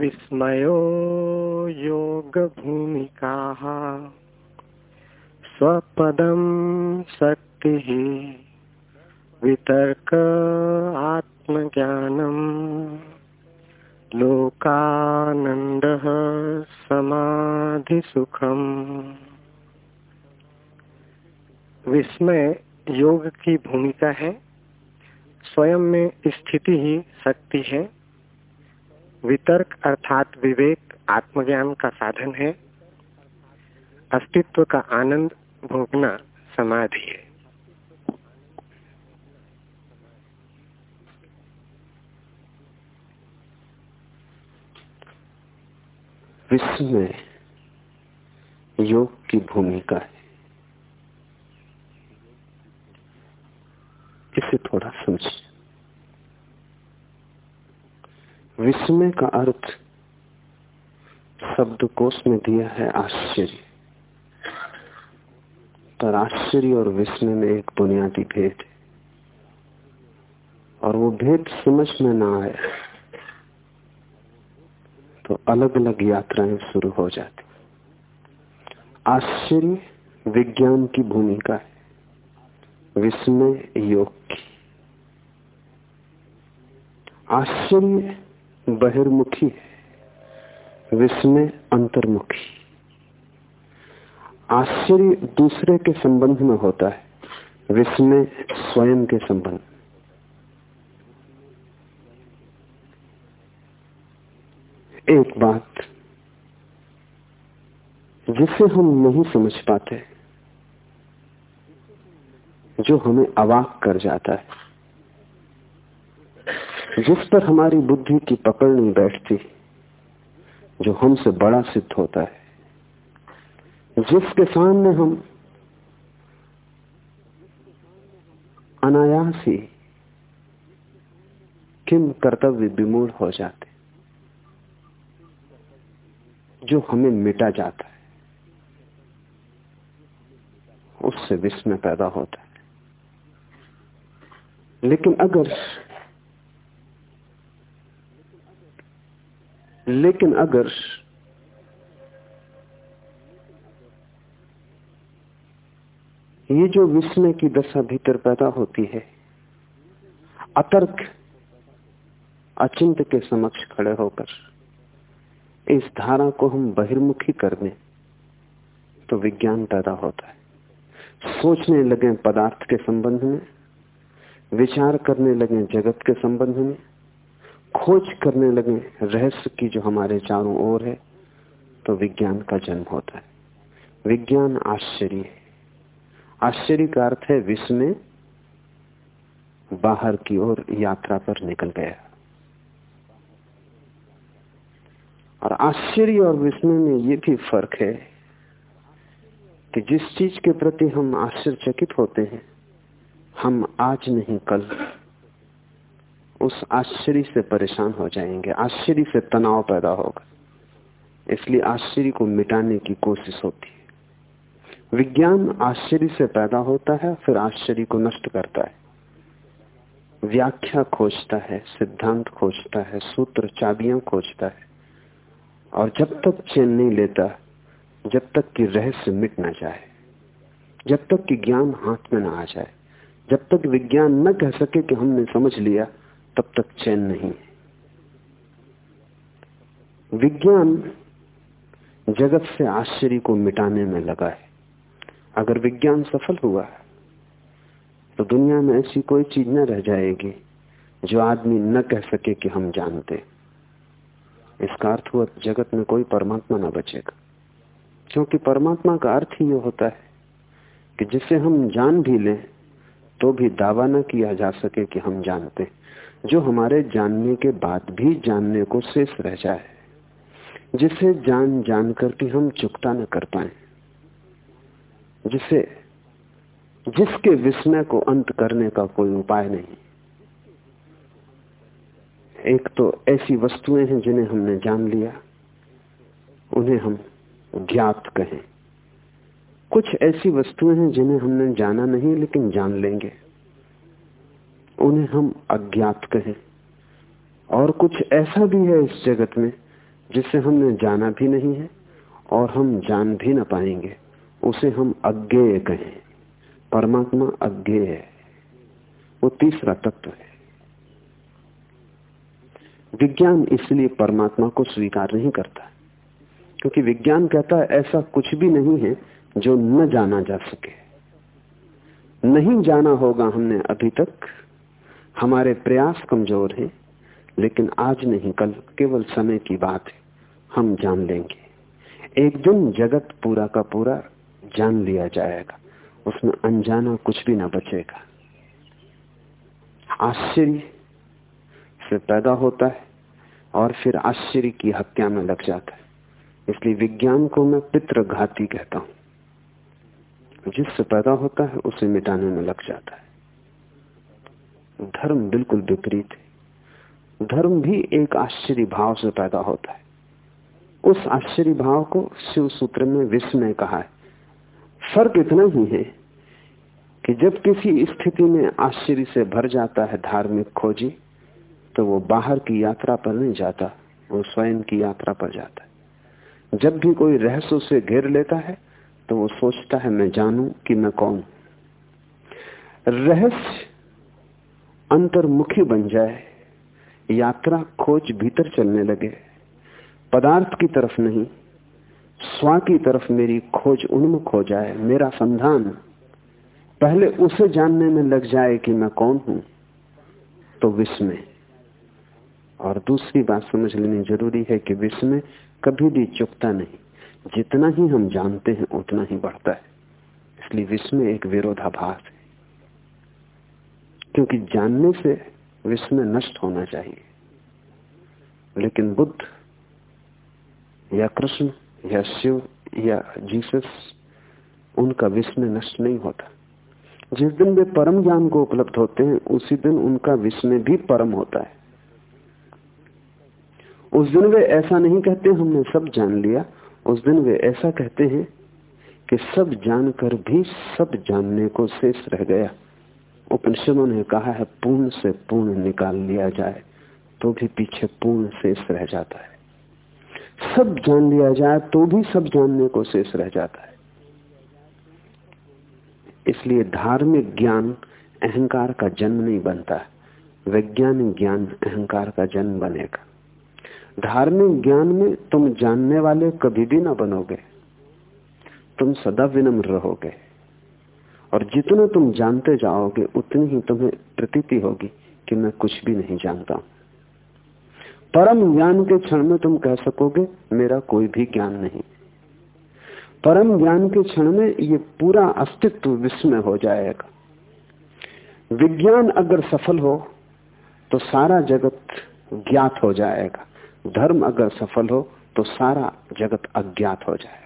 विस्मयो योगभूमिकाः स्वपदं शक्तिः वितर्क आत्मज्ञानम् लोकानन्दः समाधिसुखम्। विस्मय योग की भूमिका है, स्वयं में स्थिति ही शक्ति है। वितर्क अर्थात विवेक, आत्मज्ञान का साधन है। अस्तित्व का आनंद भोगना समाधि है। विश्व में योग की भूमिका है। इसे थोड़ा समझिए। विस्मय का अर्थ शब्दकोश में दिया है आश्चर्य। पर आश्चर्य और विस्मय में एक बुनियादी भेद है। और वो भेद समझ में ना आए तो अलग अलग यात्राएँ शुरू हो जाती। आश्चर्य विज्ञान की भूमिका है, विस्मय योग की। आश्चर्य बहिर्मुखी है। विस्मय अंतर्मुखी। आश्चर्य दूसरे के संबंध में होता है। विस्मय स्वयं के संबंध। एक बात, जिसे हम नहीं समझ पाते, जो हमें अवाक कर जाता है। जिस पर हमारी बुद्धि की पकड़ नहीं बैठती, जो हमसे बड़ा सिद्ध होता है। जिसके सामने हम अनायास ही किम कर्तव्य विमूल हो जाते, जो हमें मिटा जाता है, उससे विस्मय पैदा होता है। लेकिन अगर लेकिन अगर ये जो विस्मय की दशा भीतर पैदा होती है, अतर्क, अचिंत के समक्ष खड़े होकर इस धारा को हम बहिर्मुखी कर दें तो विज्ञान पैदा होता है। सोचने लगे पदार्थ के संबंध में, विचार करने लगे जगत के संबंध में खोज करने लगे, रहस्य की जो हमारे चारों ओर है तो विज्ञान का जन्म होता है। विज्ञान आश्चर्य आश्चर्य का अर्थ है विस्मय बाहर की ओर यात्रा पर निकल गया। और आश्चर्य और विस्मय में ये भी फ़र्क है कि जिस चीज़ के प्रति हम आश्चर्यचकित होते हैं, हम आज नहीं कल उस आश्चर्य से परेशान हो जाएँगे, आश्चर्य से तनाव पैदा होगा। इसलिए आश्चर्य को मिटाने की कोशिश होती है। विज्ञान आश्चर्य से पैदा होता है, फिर आश्चर्य को नष्ट करता है। व्याख्या खोजता है, सिद्धांत खोजता है, सूत्र चाबियाँ खोजता है, और जब तक चैन नहीं लेता, जब तक कि रहस्य मिट ना जाए, जब तक कि ज्ञान हाथ में ना आ जाए, जब तक विज्ञान न कह सके कि हमने समझ लिया तब तक चैन नहीं विज्ञान जगत से आश्चर्य को मिटाने में लगा है। अगर विज्ञान सफल हुआ है तो दुनिया में ऐसी कोई चीज़ न रह जाएगी जो आदमी न कह सके कि हम जानते। इसका अर्थ हुआ जगत में कोई परमात्मा न बचेगा। क्योंकि परमात्मा का अर्थ ही ये होता है कि जिसे हम जान भी लें तो भी दावा न किया जा सके कि हम जानते। हैं जो हमारे जानने के बाद भी जानने को शेष रह जाए, जिसे जान जान कर भी हम चुकता न कर पाए, जिसे, जिसके विस्मय को अंत करने का कोई उपाय नहीं। एक तो ऐसी वस्तुएँ हैं जिन्हें हमने जान लिया, उन्हें हम ज्ञात कहें। कुछ ऐसी वस्तुएँ हैं जिन्हें हमने जाना नहीं, लेकिन जान लेंगे। उन्हें हम अज्ञात कहें। और कुछ ऐसा भी है इस जगत में, जिसे हमने जाना भी नहीं है और हम जान भी ना पाएँगे, उसे हम अज्ञेय कहें। परमात्मा अज्ञेय है। वो तीसरा तत्व है। विज्ञान इसलिए परमात्मा को स्वीकार नहीं करता, क्योंकि विज्ञान कहता है, ऐसा कुछ भी नहीं है जो न जाना जा सके। नहीं जाना होगा हमने अभी तक हमारे प्रयास कमज़ोर हैं, लेकिन आज नहीं, कल केवल समय की बात है, हम जान लेंगे। एक दिन जगत पूरा का पूरा जान लिया जाएगा, उसमें अनजाना कुछ भी ना बचेगा। आश्चर्य से पैदा होता है और फिर आश्चर्य की हत्या में लग जाता है। इसलिए विज्ञान को मैं पितृघाती कहता हूँ। जिससे पैदा होता है, उसे मिटाने में लग जाता है। धर्म बिल्कुल विपरीत है। धर्म भी एक आश्चर्य भाव से पैदा होता है। उस आश्चर्य भाव को शिव सूत्र में विस्मय कहा है। फ़र्क इतना ही है कि जब किसी स्थिति में आश्चर्य से भर जाता है धार्मिक खोजी तो वो बाहर की यात्रा पर नहीं जाता, वो स्वयं की यात्रा पर जाता है। जब भी कोई रहस्य से घेर लेता है तो वो सोचता है, मैं जानू कि मैं कौन रहस्य अंतर्मुखी बन जाए, यात्रा खोज भीतर चलने लगे। पदार्थ की तरफ़ नहीं, स्वा की तरफ़ मेरी खोज उन्मुख हो जाए, मेरा संधान। पहले उसे जानने में लग जाए कि मैं कौन हूँ तो विस्मय। और दूसरी बात समझ लेनी ज़रूरी है कि विस्मय कभी भी चुकता नहीं। जितना ही हम जानते हैं, उतना ही बढ़ता है। इसलिए विस्मय एक विरोधाभास है। क्योंकि जानने से विस्मय नष्ट होना चाहिए। लेकिन बुद्ध या कृष्ण या शिव या जीसस, उनका विस्मय नष्ट नहीं होता। जिस दिन वे परम ज्ञान को उपलब्ध होते हैं, उसी दिन उनका विस्मय भी परम होता है। उस दिन वे ऐसा नहीं कहते, हमने सब जान लिया। उस दिन वे ऐसा कहते हैं कि सब जानकर भी सब जानने को शेष रह गया। उपनिषदों ने कहा है, पूर्ण से पूर्ण निकाल लिया जाए तो भी पीछे पूर्ण शेष रह जाता है। सब जान लिया जाए तो भी सब जानने को शेष रह जाता है। इसलिए धार्मिक ज्ञान अहंकार का जन्म नहीं बनता है, वैज्ञानिक ज्ञान अहंकार का जन्म बनेगा। धार्मिक ज्ञान में तुम जानने वाले कभी भी ना बनोगे, तुम सदा विनम्र रहोगे। और जितना तुम जानते जाओगे, उतनी ही तुम्हें प्रतीति होगी कि मैं कुछ भी नहीं जानता। हूँ परम ज्ञान के क्षण में तुम कह सकोगे, मेरा कोई भी ज्ञान नहीं। परम ज्ञान के क्षण में ये पूरा अस्तित्व विस्मय हो जाएगा। विज्ञान अगर सफल हो तो सारा जगत ज्ञात हो जाएगा। धर्म अगर सफल हो तो सारा जगत अज्ञात हो जाएगा।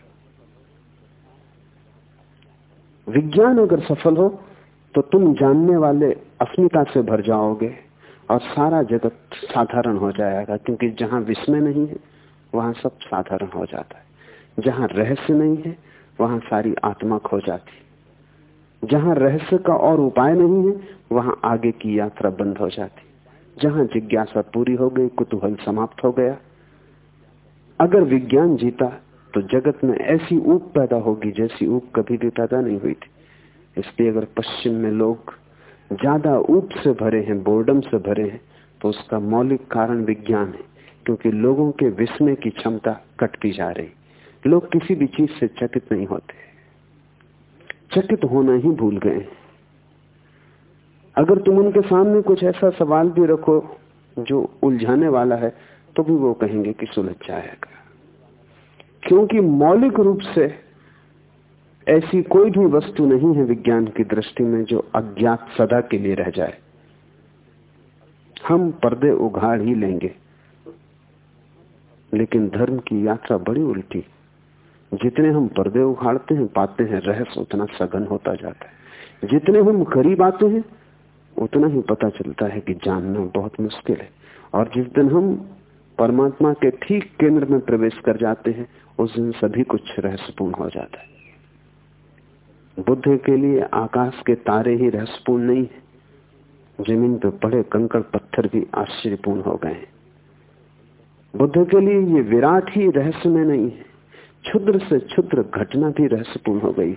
विज्ञान अगर सफल हो तो तुम जानने वाले अस्मिता से भर जाओगे और सारा जगत साधारण हो जाएगा, क्योंकि जहाँ विस्मय नहीं है, वहाँ सब साधारण हो जाता है। जहाँ रहस्य नहीं है, वहाँ सारी आत्मा खो जाती जहाँ रहस्य का और उपाय नहीं है, वहाँ आगे की यात्रा बंद हो जाती जहाँ जिज्ञासा पूरी हो गई, कुतूहल समाप्त हो गया। अगर विज्ञान जीता तो जगत में ऐसी ऊप पैदा होगी जैसी ऊप कभी भी पैदा नहीं हुई थी। इसलिए अगर पश्चिम में लोग ज़्यादा ऊप से भरे हैं बोर्डम से भरे हैं तो उसका मौलिक कारण विज्ञान है, क्योंकि लोगों के विस्मय की क्षमता कटती जा रही। लोग किसी भी चीज़ से चकित नहीं होते। चकित होना ही भूल गए। अगर तुम उनके सामने कुछ ऐसा सवाल भी रखो जो उलझाने वाला है तो भी वो कहेंगे कि सुलझ जाएगा क्योंकि मौलिक रूप से ऐसी कोई भी वस्तु नहीं है विज्ञान की दृष्टि में जो अज्ञात सदा के लिए रह जाए। हम पर्दे उघाड़ ही लेंगे। लेकिन धर्म की यात्रा बड़ी उल्टी। जितने हम पर्दे उखाड़ते हैं, पाते हैं, रहस्य उतना सघन होता जाता है। जितने हम करीब आते हैं, उतना ही पता चलता है कि जानना बहुत मुश्किल है। और जिस दिन हम परमात्मा के ठीक केंद्र में प्रवेश कर जाते हैं, उस दिन सभी कुछ रहस्यपूर्ण हो जाता है। बुद्ध के लिए आकाश के तारे ही रहस्यपूर्ण नहीं है, ज़मीन पर पड़े कंकड़ पत्थर भी आश्चर्यपूर्ण हो गए बुद्ध के लिए ये विराट ही रहस्य में नहीं है, क्षुद्र से क्षुद्र घटना भी रहस्यपूर्ण हो गई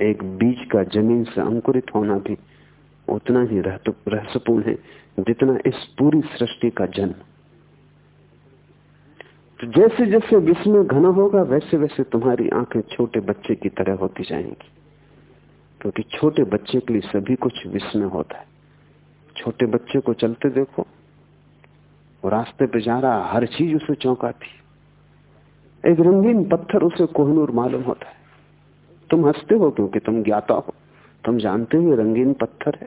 एक बीज का ज़मीन से अंकुरित होना भी उतना ही रहस्यपूर्ण है जितना इस पूरी सृष्टि का जन्म। तो जैसे जैसे में घना होगा, वैसे वैसे तुम्हारी आँखें छोटे बच्चे की तरह होती जाएँगी। क्योंकि तो छोटे बच्चे के लिए सभी कुछ विस्मय होता है। छोटे बच्चे को चलते देखो, वो रास्ते पे जा रहा, हर चीज़ उसे चौंकाती। एक रंगीन पत्थर उसे कोहनूर मालूम होता है। तुम हँसते हो क्योंकि तुम ज्ञाता हो। तुम जानते हो रंगीन पत्थर है।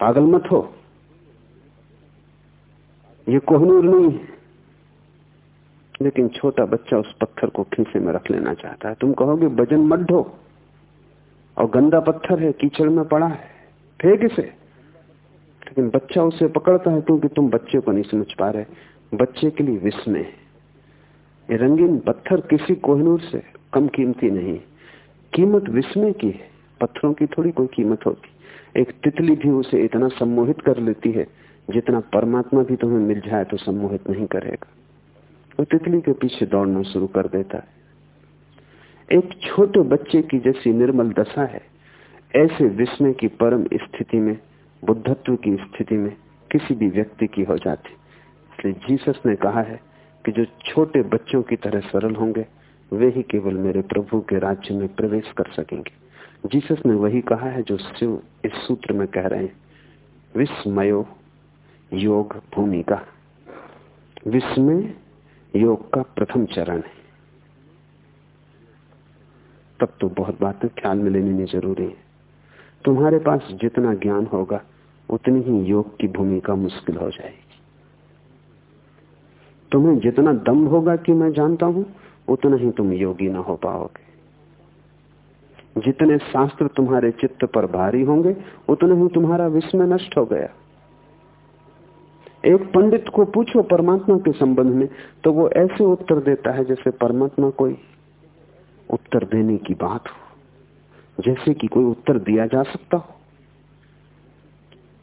पागल मत हो। ये कोहनूर नहीं है। लेकिन छोटा बच्चा उस पत्थर को खीसे में रख लेना चाहता है। तुम कहोगे वज़न मत ढो। और गंदा पत्थर है, कीचड़ में पड़ा है। फेंक इसे। लेकिन बच्चा उसे पकड़ता है, क्योंकि तुम बच्चे को नहीं समझ पा रहे। बच्चे के लिए विस्मय ये रंगीन पत्थर किसी कोहनूर से कम कीमती नहीं कीमत विस्मय की है। पत्थरों की थोड़ी कोई कीमत होती। एक तितली भी उसे इतना सम्मोहित कर लेती है जितना परमात्मा भी तुम्हें मिल जाए तो सम्मोहित नहीं करेगा। वो तितली के पीछे दौड़ना शुरू कर देता है। एक छोटे बच्चे की जैसी निर्मल दशा है। ऐसे विस्मय की परम स्थिति में, बुद्धत्व की स्थिति में किसी भी व्यक्ति की हो जाती। इसलिए जीसस ने कहा है कि जो छोटे बच्चों की तरह सरल होंगे, वे ही केवल मेरे प्रभु के राज्य में प्रवेश कर सकेंगे। जीसस ने वही कहा है जो शिव इस सूत्र में कह रहे हैं, विस्मयो योग भूमिका विस्मय योग का प्रथम चरण है। तब तो बहुत बातें ख्याल में लेनी ज़रूरी है। तुम्हारे पास जितना ज्ञान होगा, उतनी ही योग की भूमिका मुश्किल हो जाएगी। तुम्हें जितना दम होगा कि मैं जानता हूँ, उतना ही तुम योगी ना हो पाओगे। जितने शास्त्र तुम्हारे चित्त पर भारी होंगे, उतना ही तुम्हारा विस्मय नष्ट हो गया। एक पंडित को पूछो परमात्मा के संबंध में तो वो ऐसे उत्तर देता है जैसे परमात्मा कोई उत्तर देने की बात हो, जैसे कि कोई उत्तर दिया जा सकता हो।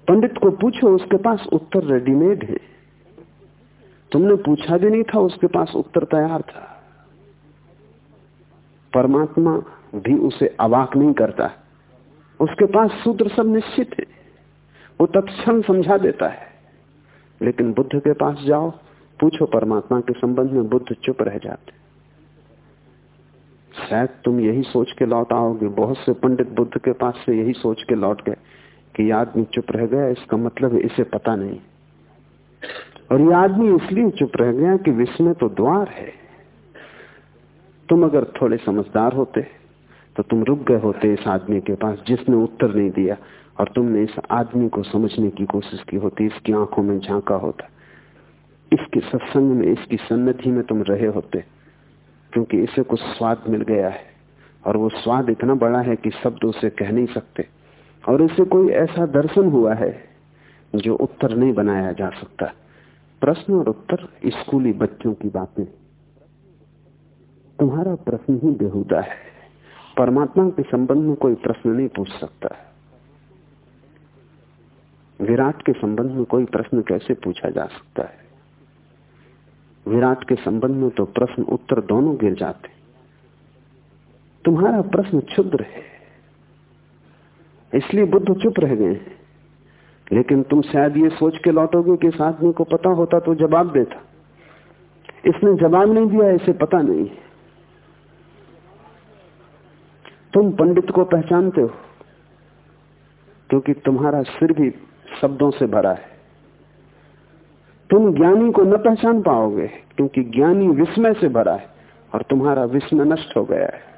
पंडित को पूछो, उसके पास उत्तर रेडीमेड है। तुमने पूछा भी नहीं था, उसके पास उत्तर तैयार था। परमात्मा भी उसे अवाक नहीं करता। उसके पास सूत्र सब निश्चित है। वो तत्क्षण समझा देता है। लेकिन बुद्ध के पास जाओ, पूछो परमात्मा के संबंध में बुद्ध चुप रह जाते। शायद तुम यही सोच के लौट आओगे, बहुत से पंडित बुद्ध के पास से यही सोच के लौट गए कि आदमी चुप रह गया, इसका मतलब इसे पता नहीं। और ये आदमी इसलिए चुप रह गया कि विस्मय तो द्वार है। तुम अगर थोड़े समझदार होते तो तुम रुक गए होते इस आदमी के पास जिसने उत्तर नहीं दिया। और तुमने इस आदमी को समझने की कोशिश की होती, इसकी आँखों में झांका होता। इसके सत्संग में, इसकी सन्नति में तुम रहे होते, क्योंकि इसे कुछ स्वाद मिल गया है। और वो स्वाद इतना बड़ा है कि शब्द उसे कह नहीं सकते। और इसे कोई ऐसा दर्शन हुआ है, जो उत्तर नहीं बनाया जा सकता। प्रश्न और उत्तर स्कूली बच्चों की बातें। तुम्हारा प्रश्न ही बेहुदा है। परमात्मा के संबंध में कोई प्रश्न नहीं पूछ सकता। विराट के संबंध में कोई प्रश्न कैसे पूछा जा सकता है? विराट के संबंध में तो प्रश्न उत्तर दोनों गिर जाते तुम्हारा प्रश्न क्षुद्र है। इसलिए बुद्ध चुप रह गए लेकिन तुम शायद ये सोच के लौटोगे कि इस आदमी को पता होता तो जवाब देता। इसने जवाब नहीं दिया, इसे पता नहीं तुम पंडित को पहचानते हो, क्योंकि तुम्हारा सिर भी शब्दों से भरा है। तुम ज्ञानी को न पहचान पाओगे, क्योंकि ज्ञानी विस्मय से भरा है और तुम्हारा विस्मय नष्ट हो गया है।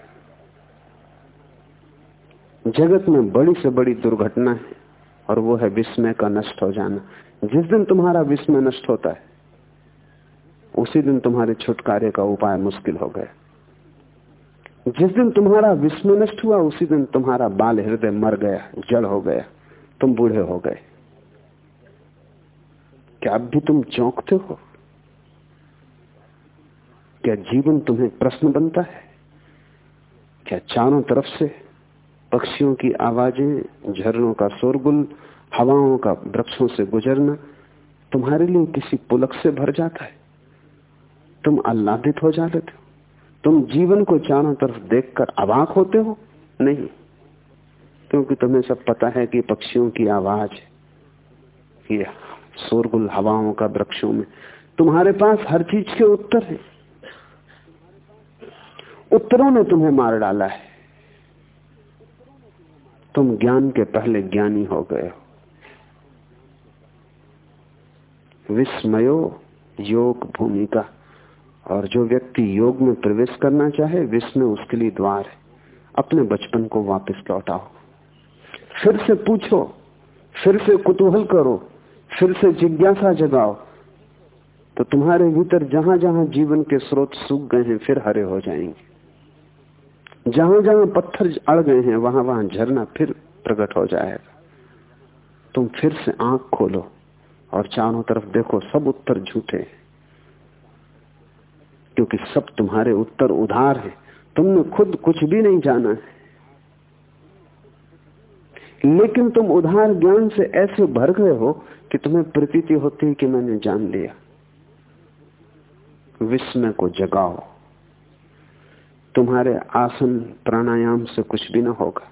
जगत में बड़ी से बड़ी दुर्घटना है और वो है विस्मय का नष्ट हो जाना। जिस दिन तुम्हारा विस्मय नष्ट होता है, उसी दिन तुम्हारे छुटकारे का उपाय मुश्किल हो गया। जिस दिन तुम्हारा विस्मय नष्ट हुआ, उसी दिन तुम्हारा बाल हृदय मर गया जड़ हो गया, तुम बूढ़े हो गए। क्या अब भी तुम चौंकते हो? क्या जीवन तुम्हें प्रश्न बनता है? क्या चारों तरफ़ से पक्षियों की आवाज़ें, झरनों का शोरगुल, हवाओं का वृक्षों से गुजरना तुम्हारे लिए किसी पुलक से भर जाता है? तुम आह्लादित हो जाते हो? तुम जीवन को चारों तरफ़ देखकर अवाक होते हो? नहीं। क्योंकि तुम्हें सब पता है कि पक्षियों की आवाज़ ये शोरगुल हवाओं का वृक्षों में। तुम्हारे पास हर चीज़ के उत्तर है। उत्तरों ने तुम्हें मार डाला है। तुम ज्ञान के पहले ज्ञानी हो गए हो। विस्मयो योग भूमिका। और जो व्यक्ति योग में प्रवेश करना चाहे विस्मय उसके लिए द्वार है। अपने बचपन को वापस लौटाओ। फिर से पूछो, फिर से कुतूहल करो फिर से जिज्ञासा जगाओ तो तुम्हारे भीतर जहाँ जहाँ जीवन के स्रोत सूख गए हैं, फिर हरे हो जाएँगे। जहाँ जहाँ पत्थर अड़ गए हैं वहाँ वहाँ झरना फिर प्रकट हो जाएगा। तुम फिर से आँख खोलो और चारों तरफ़ देखो, सब उत्तर झूठे क्योंकि सब तुम्हारे उत्तर उधार है। तुमने खुद कुछ भी नहीं जाना है। लेकिन तुम उधार ज्ञान से ऐसे भर गए हो कि तुम्हें प्रतीति होती है कि मैंने जान लिया। विस्मय को जगाओ। तुम्हारे आसन प्राणायाम से कुछ भी ना होगा,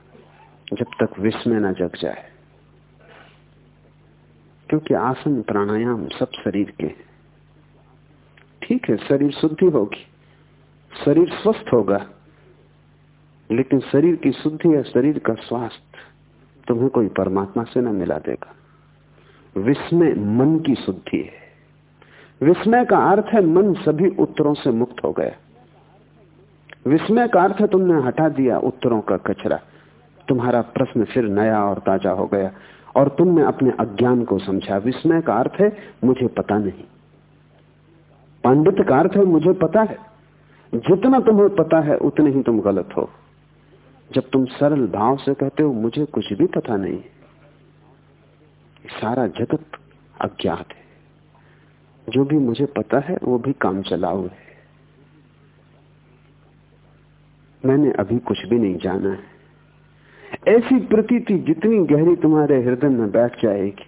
जब तक विस्मय ना जग जाए। क्योंकि आसन प्राणायाम सब शरीर के ठीक है, शरीर शुद्धि होगी, शरीर स्वस्थ होगा, लेकिन शरीर की शुद्धि या शरीर का स्वास्थ्य तुम्हें कोई परमात्मा से ना मिला देगा। विस्मय मन की शुद्धि है। विस्मय का अर्थ है मन सभी उत्तरों से मुक्त हो गया। विस्मय का अर्थ तुमने हटा दिया उत्तरों का कचरा। तुम्हारा प्रश्न फिर नया और ताज़ा हो गया और तुमने अपने अज्ञान को समझा। विस्मय का अर्थ है मुझे पता नहीं। पांडित का अर्थ है मुझे पता है। जितना तुम्हें पता है उतने ही तुम गलत हो। जब तुम सरल भाव से कहते हो, मुझे कुछ भी पता नहीं। सारा जगत अज्ञात है। जो भी मुझे पता है, वो भी काम चलाऊ है। मैंने अभी कुछ भी नहीं जाना है। ऐसी प्रतीति जितनी गहरी तुम्हारे हृदय में बैठ जाएगी,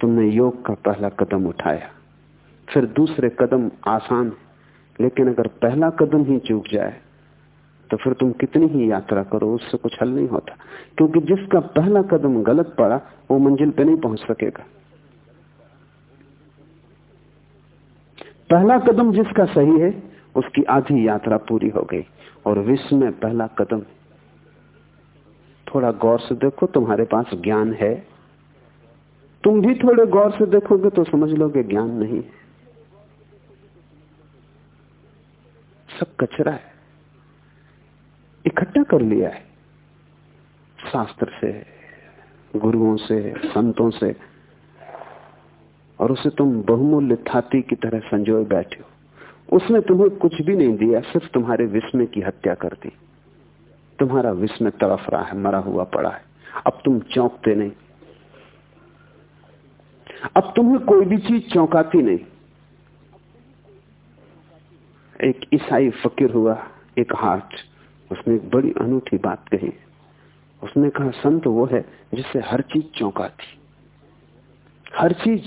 तुमने योग का पहला कदम उठाया। फिर दूसरे कदम आसान लेकिन अगर पहला कदम ही चूक जाए तो फिर तुम कितनी ही यात्रा करो, उससे कुछ हल नहीं होता। क्योंकि जिसका पहला कदम गलत पड़ा, वो मंजिल पे नहीं पहुँच सकेगा। पहला कदम जिसका सही है, उसकी आधी यात्रा पूरी हो गई। और विश्व में पहला कदम, थोड़ा गौर से देखो, तुम्हारे पास ज्ञान है। तुम भी थोड़े गौर से देखोगे तो समझ लोगे ज्ञान नहीं सब कचरा है। इकट्ठा कर लिया है। शास्त्र से, गुरुओं से, संतों से। और उसे तुम बहुमूल्य थाती की तरह संजोए बैठे हो। उसने तुम्हें कुछ भी नहीं दिया, सिर्फ़ तुम्हारे विस्मय की हत्या कर दी। तुम्हारा विस्मय तरफ़ रहा है, मरा हुआ पड़ा है। अब तुम चौंकते नहीं। अब तुम्हें कोई भी चीज़ चौंकाती नहीं। एक ईसाई फकीर हुआ, एक हाथ उसने एक बड़ी अनूठी बात कही। उसने कहा, संत वो है जिससे हर चीज़ चौंकाती। हर चीज़।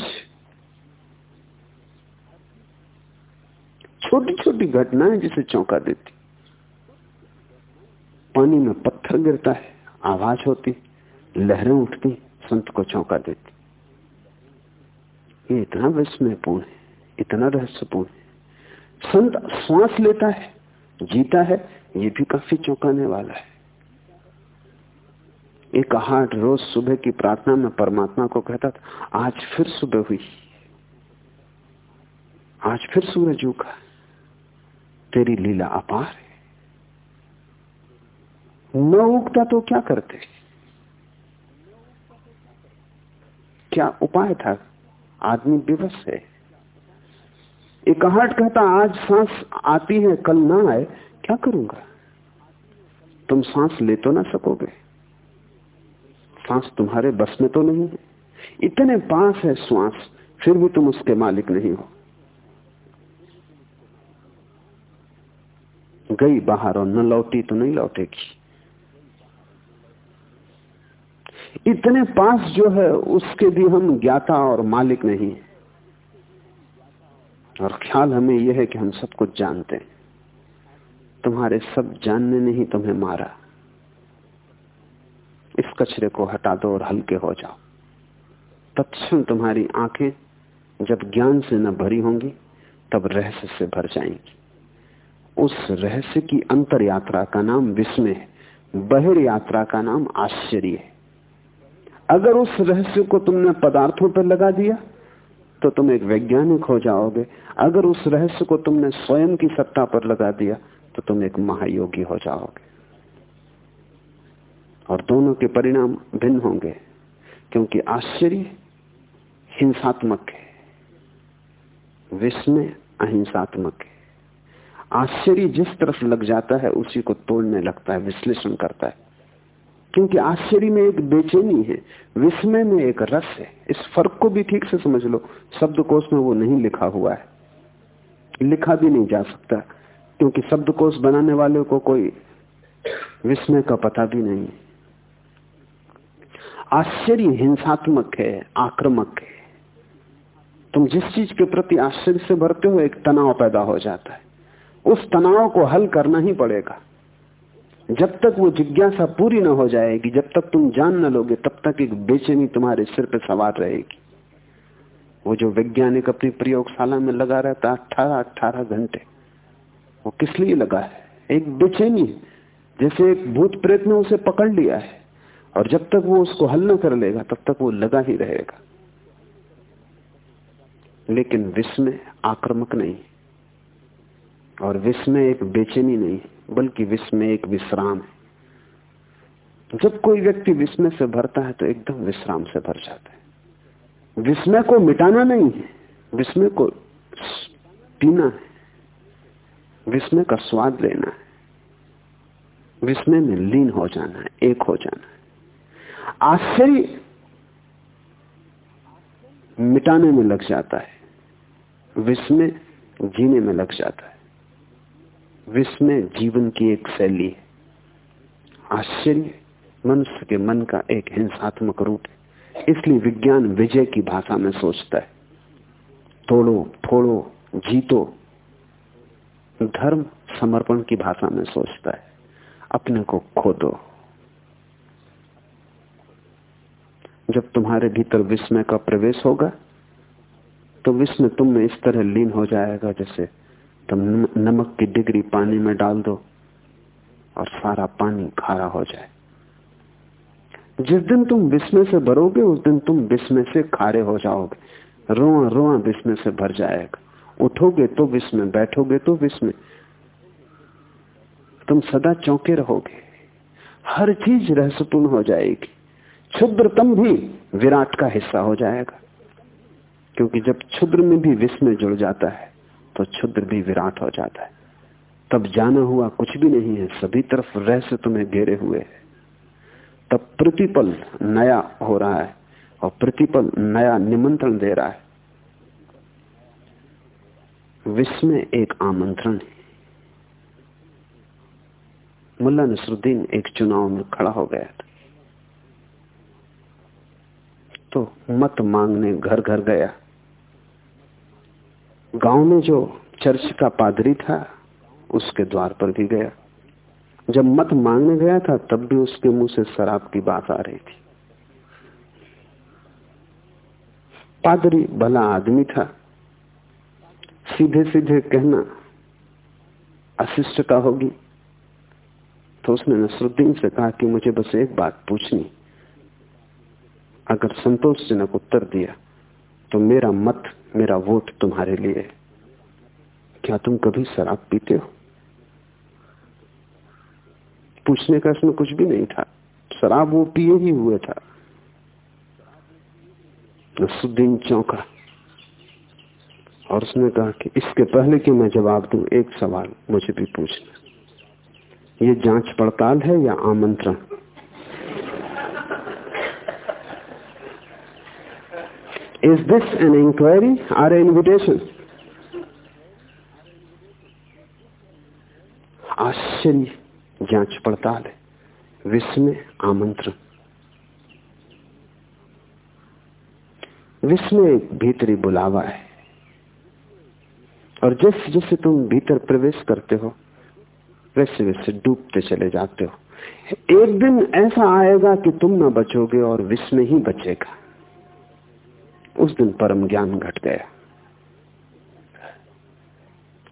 छोटी छोटी घटनाएँ जिसे चौंका देती। पानी में पत्थर गिरता है, आवाज़ होती, लहरें उठती, संत को चौंका देती। ये इतना विस्मयपूर्ण है, इतना रहस्यपूर्ण है। संत श्वास लेता है, जीता है ये भी काफ़ी चौंकाने वाला है। एक हाट रोज सुबह की प्रार्थना में परमात्मा को कहता था, आज फिर सुबह हुई। आज फिर सूरज उगा। तेरी लीला अपार है। न उगता तो क्या करते? क्या उपाय था? आदमी विवश है। एक आहट कहता, आज सांस आती है, कल ना आए। क्या करूँगा? तुम सांस ले तो ना सकोगे। सांस तुम्हारे बस में तो नहीं है। इतने पास है श्वास फिर भी तुम उसके मालिक नहीं हो। गई बाहर और न लौटी तो नहीं लौटेगी। इतने पास जो है, उसके भी हम ज्ञाता और मालिक नहीं और ख्याल हमें यह है कि हम सब कुछ जानते हैं। तुम्हारे सब जानने ने ही तुम्हें मारा। इस कचरे को हटा दो और हल्के हो जाओ। तत्म तुम्हारी आँखें जब ज्ञान से न भरी होंगी, तब रहस्य से भर जाएँगी। उस रहस्य की अंतर यात्रा का नाम विस्मय है, बहिर यात्रा का नाम आश्चर्य है। अगर उस रहस्य को तुमने पदार्थों पर लगा दिया तो तुम एक वैज्ञानिक हो जाओगे। अगर उस रहस्य को तुमने स्वयं की सत्ता पर लगा दिया तो तुम एक महायोगी हो जाओगे। और दोनों के परिणाम भिन्न होंगे, क्योंकि आश्चर्य हिंसात्मक है, विस्मय अहिंसात्मक है। आश्चर्य जिस तरफ़ लग जाता है, उसी को तोड़ने लगता है, विश्लेषण करता है। क्योंकि आश्चर्य में एक बेचैनी है, विस्मय में एक रस है। इस फ़र्क को भी ठीक से समझ लो, शब्दकोश में वो नहीं लिखा हुआ है। लिखा भी नहीं जा सकता। क्योंकि शब्दकोश बनाने वाले को कोई विस्मय का पता भी नहीं आश्चर्य हिंसात्मक है, आक्रमक है। तुम जिस चीज़ के प्रति आश्चर्य से भरते हो, एक तनाव पैदा हो जाता है। उस तनाव को हल करना ही पड़ेगा। जब तक वो जिज्ञासा पूरी ना हो जाएगी, जब तक तुम जान न लोगे, तब तक एक बेचैनी तुम्हारे सिर पर सवार रहेगी। वो जो वैज्ञानिक अपनी प्रयोगशाला में लगा रहता है अठारह अठारह घंटे। वो किस लिए लगा है? एक बेचैनी जैसे एक भूत प्रेत ने उसे पकड़ लिया है। और जब तक वो उसको हल न कर लेगा, तब तक वो लगा ही रहेगा। लेकिन विस्मय आक्रमक नहीं। और विस्मय एक बेचैनी नहीं, बल्कि विस्मय एक विश्राम है। जब कोई व्यक्ति विस्मय से भरता है तो एकदम विश्राम से भर जाता है। विस्मय को मिटाना नहीं है विस्मय को पीना है। विस्मय का स्वाद लेना है। विस्मय में लीन हो जाना है, एक हो जाना है। आश्चर्य मिटाने में लग जाता है। विस्मय जीने में लग जाता है। विस्मय जीवन की एक शैली है। आश्चर्य मनुष्य के मन का एक हिंसात्मक रूप है। इसलिए विज्ञान विजय की भाषा में सोचता है। तोड़ो, फोड़ो, जीतो धर्म समर्पण की भाषा में सोचता है। अपने को खो दो। जब तुम्हारे भीतर विस्मय का प्रवेश होगा तो विस्म तुम में इस तरह लीन हो जाएगा जैसे तुम नमक की डिग्री पानी में डाल दो और सारा पानी खारा हो जाए। जिस दिन तुम विस्मय से भरोगे, उस दिन तुम विस्मय से खारे हो जाओगे। रोआ रोआ विस्मय से भर जाएगा। उठोगे तो विस्मय, बैठोगे तो विस्मय। तुम सदा चौंके रहोगे। हर चीज़ रहस्यपूर्ण हो जाएगी। क्षुद्रतम भी विराट का हिस्सा हो जाएगा। क्योंकि जब क्षुद्र में भी विस्मय जुड़ जाता है तो क्षुद्र भी विराट हो जाता है। तब जाना हुआ कुछ भी नहीं है। सभी तरफ़ रहस्य तुम्हें घेरे हुए है। तब प्रतिपल नया हो रहा है और प्रतिपल नया निमंत्रण दे रहा है। विस्मय एक आमंत्रण है। मुल्ला नसरुद्दीन एक चुनाव में खड़ा हो गया था। तो मत मांगने घर घर गया। गाँव में जो चर्च का पादरी था, उसके द्वार पर भी गया। जब मत मांगने गया था, तब भी उसके मुँह से शराब की बात आ रही थी। पादरी भला आदमी था सीधे सीधे कहना अशिष्टता होगी। तो उसने नसरुद्दीन से कहा कि मुझे बस एक बात पूछनी। अगर संतोषजनक उत्तर दिया तो मेरा मत, मेरा वोट तुम्हारे लिए। क्या तुम कभी शराब पीते हो? पूछने का इसमें कुछ भी नहीं था। शराब वो पिए ही हुए था। नसुद्दीन चौंका। और उसने कहा कि इसके पहले कि मैं जवाब दूँ, एक सवाल मुझे भी पूछना। ये जाँच पड़ताल है या आमंत्रण? Is this an inquiry or a invitation आश्चर्य, जाँच पड़ताल है। विस्मय, आमंत्रण। विस्मय एक भीतरी बुलावा है। और जैसे जैसे तुम भीतर प्रवेश करते हो, वैसे वैसे डूबते चले जाते हो। एक दिन ऐसा आएगा कि तुम ना बचोगे और विश्व ही बचेगा। उस दिन परम ज्ञान घट गया।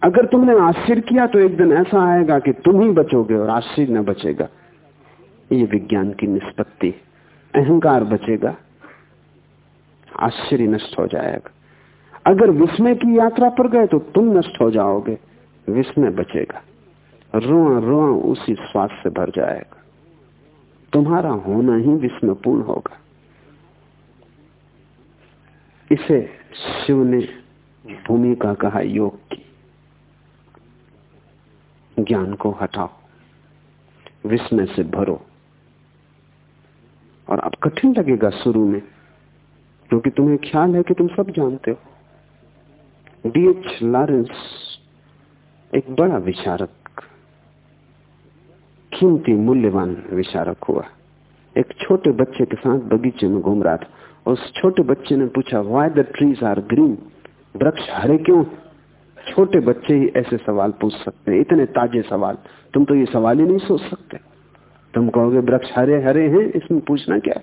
अगर तुमने आश्चर्य किया तो एक दिन ऐसा आएगा कि तुम ही बचोगे और आश्चर्य न बचेगा। ये विज्ञान की निष्पत्ति। अहंकार बचेगा। आश्चर्य नष्ट हो जाएगा। अगर विस्मय की यात्रा पर गए तो तुम नष्ट हो जाओगे, विस्मय बचेगा। रोआ रोआ उसी श्वास से भर जाएगा। तुम्हारा होना ही विस्मयपूर्ण होगा। इसे शिव ने भूमिका कहा, योग की। ज्ञान को हटाओ, विस्मय से भरो। और अब कठिन लगेगा शुरू में, क्योंकि तुम्हें ख्याल है कि तुम सब जानते हो। डीएच लॉरेंस एक बड़ा विचारक, कीमती मूल्यवान विचारक हुआ। एक छोटे बच्चे के साथ बगीचे में घूम रहा था। उस छोटे बच्चे ने पूछा why the trees are green वृक्ष हरे क्यों? छोटे बच्चे ही ऐसे सवाल पूछ सकते हैं, इतने ताजे सवाल। तुम तो ये सवाल ही नहीं सोच सकते। तुम कहोगे, वृक्ष हरे हरे हैं, इसमें पूछना क्या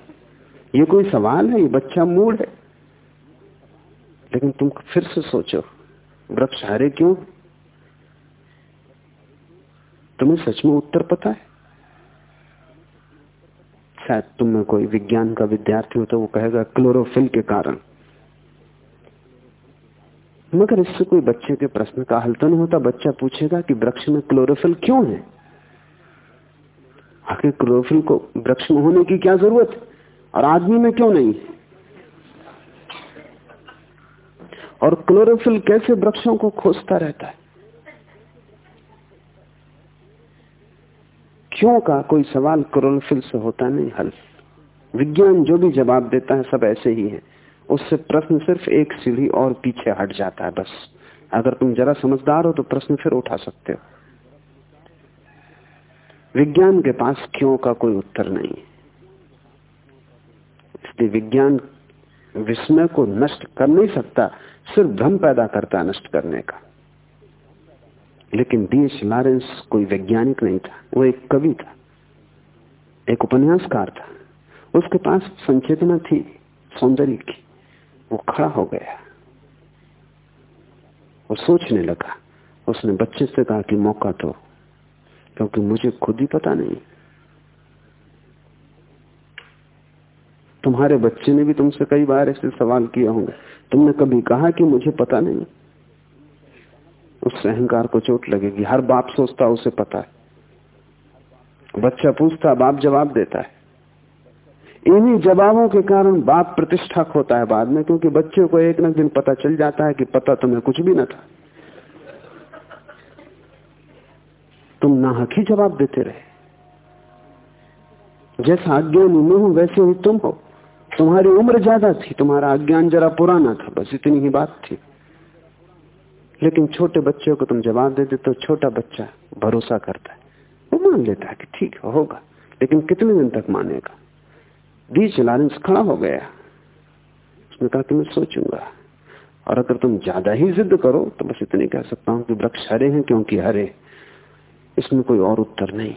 ये कोई सवाल है? ये बच्चा मूड है। लेकिन तुम फिर से सोचो वृक्ष हरे क्यों? तुम्हें सच में उत्तर पता है? शायद तुम में कोई विज्ञान का विद्यार्थी हो तो वो कहेगा क्लोरोफिल के कारण। मगर इससे कोई बच्चे के प्रश्न का हल तो नहीं होता। बच्चा पूछेगा कि वृक्ष में क्लोरोफिल क्यों है? आखिर क्लोरोफिल को वृक्ष में होने की क्या ज़रूरत? है और आदमी में क्यों नहीं? और क्लोरोफिल कैसे वृक्षों को खोजता रहता है? क्यों का कोई सवाल क्लोरोफिल से होता नहीं, हल? विज्ञान जो भी जवाब देता है, सब ऐसे ही है। उससे प्रश्न सिर्फ़ एक सीढ़ी और पीछे हट जाता है, बस। अगर तुम जरा समझदार हो तो प्रश्न फिर उठा सकते हो। विज्ञान के पास क्यों का कोई उत्तर नहीं इसलिए विज्ञान विस्मय को नष्ट कर नहीं सकता। सिर्फ़ भ्रम पैदा करता नष्ट करने का। लेकिन डीएच लॉरेंस कोई वैज्ञानिक नहीं था, वो एक कवि था, एक उपन्यासकार था। उसके पास संचेतना थी, सौंदर्य की, वो खड़ा हो गया। वो सोचने लगा। उसने बच्चे से कहा कि मौका दो, क्योंकि मुझे खुद ही पता नहीं। तुम्हारे बच्चे ने भी तुमसे कई बार ऐसे सवाल किए होंगे। तुमने कभी कहा कि मुझे पता नहीं? उस अहंकार को चोट लगेगी। हर बाप सोचता उसे पता है। बच्चा पूछता बाप जवाब देता है। इन्हीं जवाबों के कारण बाप प्रतिष्ठा खोता है बाद में, क्योंकि बच्चे को एक न दिन पता चल जाता है कि पता तुम्हें कुछ भी न था। तुम नाहक ही जवाब देते रहे। जैसा अज्ञानी मैं हूँ, वैसे ही तुम हो। तुम्हारी उम्र ज़्यादा थी, तुम्हारा अज्ञान जरा पुराना था, बस इतनी ही बात थी। लेकिन छोटे बच्चे को तुम जवाब दे दे तो छोटा बच्चा भरोसा करता है। वो मान लेता है कि ठीक होगा, लेकिन कितने दिन तक मानेगा? बीच लारेंस खड़ा हो गया। उसने कहा कि मैं सोचूँगा, और अगर तुम ज़्यादा ही जिद करो तो बस इतने कह सकता हूँ कि वृक्ष हरे हैं, क्योंकि हरे। इसमें कोई और उत्तर नहीं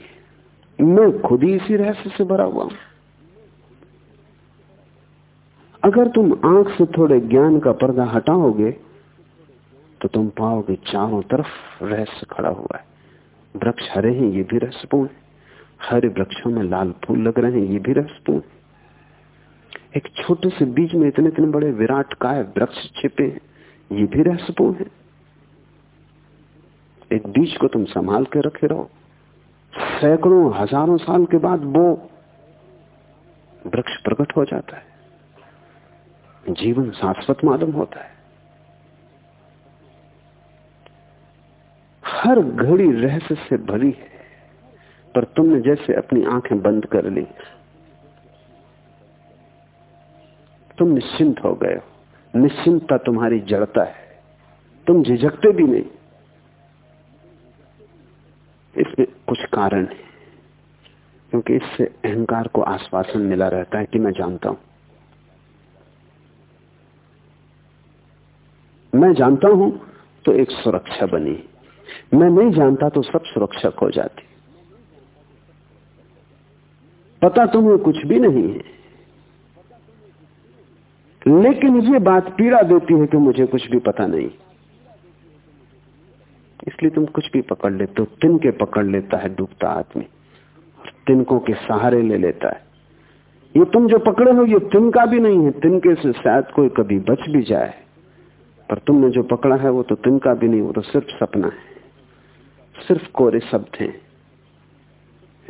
मैं खुद ही इसी रहस्य से भरा हुआ हूँ। अगर तुम आँख से थोड़े ज्ञान का पर्दा हटाओगे तो तुम पाओगे चारों तरफ़ रहस्य खड़ा हुआ है। वृक्ष हरे हैं, ये भी रहस्यपूर्ण है। हरे वृक्षों में लाल फूल लग रहे हैं, ये भी रहस्यपूर्ण है। एक छोटे से बीज में इतने इतने बड़े विराट काय वृक्ष छिपे हैं, ये भी रहस्यपूर्ण है। एक बीज को तुम संभाल के रखे रहो। सैकड़ों, हज़ारों साल के बाद वो वृक्ष प्रकट हो जाता है। जीवन शाश्वत मालूम होता है। हर घड़ी रहस्य से भरी है, पर तुमने जैसे अपनी आँखें बंद कर ली, तुम निश्चिंत हो गए हो। निश्चिंतता तुम्हारी जड़ता है। तुम झिझकते भी नहीं। इसमें कुछ कारण है, क्योंकि इससे अहंकार को आश्वासन मिला रहता है कि मैं जानता हूँ। मैं जानता हूँ तो एक सुरक्षा बनी। मैं नहीं जानता तो सब सुरक्षा खो जाती। पता तुम्हें कुछ भी नहीं है। लेकिन ये बात पीड़ा देती है कि मुझे कुछ भी पता नहीं। इसलिए तुम कुछ भी पकड़ लेते हो तिनके पकड़ लेता है डूबता आदमी तिनकों के सहारे ले लेता है। ये तुम जो पकड़े हो, ये तिनका भी नहीं है तिनके से शायद कोई कभी बच भी जाए। पर तुमने जो पकड़ा है वो तो तिनका भी नहीं, वो तो सिर्फ़ सपना है। सिर्फ़ कोरे शब्द हैं।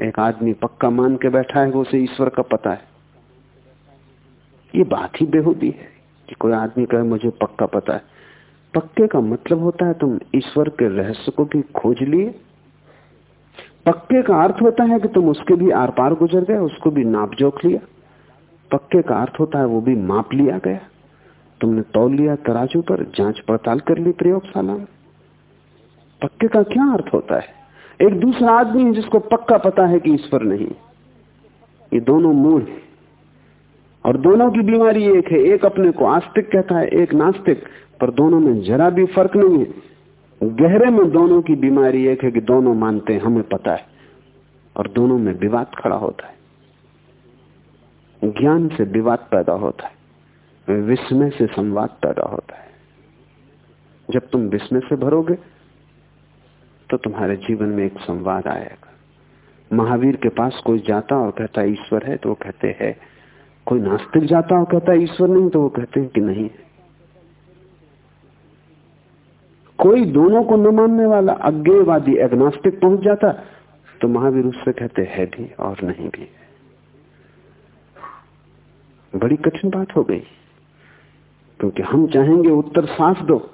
एक आदमी पक्का मान के बैठा है, वो उसे ईश्वर का पता है। ये बात ही बेहूदी है कि कोई आदमी कहे, मुझे पक्का पता है। पक्के का मतलब होता है, तुम ईश्वर के रहस्य को भी खोज लिए। पक्के का अर्थ होता है कि तुम उसके भी आर पार गुजर गए, उसको भी नाप जोख लिया। पक्के का अर्थ होता है, वो भी माप लिया गया। तुमने तौल लिया, तराजू पर जाँच पड़ताल कर ली प्रयोगशाला में। पक्के का क्या अर्थ होता है? एक दूसरा आदमी जिसको पक्का पता है कि ईश्वर नहीं। ये दोनों मूल है। और दोनों की बीमारी एक है। एक अपने को आस्तिक कहता है, एक नास्तिक। पर दोनों में जरा भी फ़र्क नहीं है। गहरे में दोनों की बीमारी एक है कि दोनों मानते हैं, हमें पता है। और दोनों में विवाद खड़ा होता है। ज्ञान से विवाद पैदा होता है। विस्मय से संवाद पैदा होता है। जब तुम विस्मय से भरोगे तो तुम्हारे जीवन में एक संवाद आएगा। महावीर के पास कोई जाता और कहता, ईश्वर है तो वो कहते हैं, कोई नास्तिक जाता और कहता, ईश्वर नहीं तो वो कहते हैं कि नहीं है। कोई दोनों को न मानने वाला अज्ञेयवादी एग्नास्टिक पहुँच जाता तो महावीर उससे कहते, है भी और नहीं भी। बड़ी कठिन बात हो गई। क्योंकि हम चाहेंगे उत्तर साफ़ दो,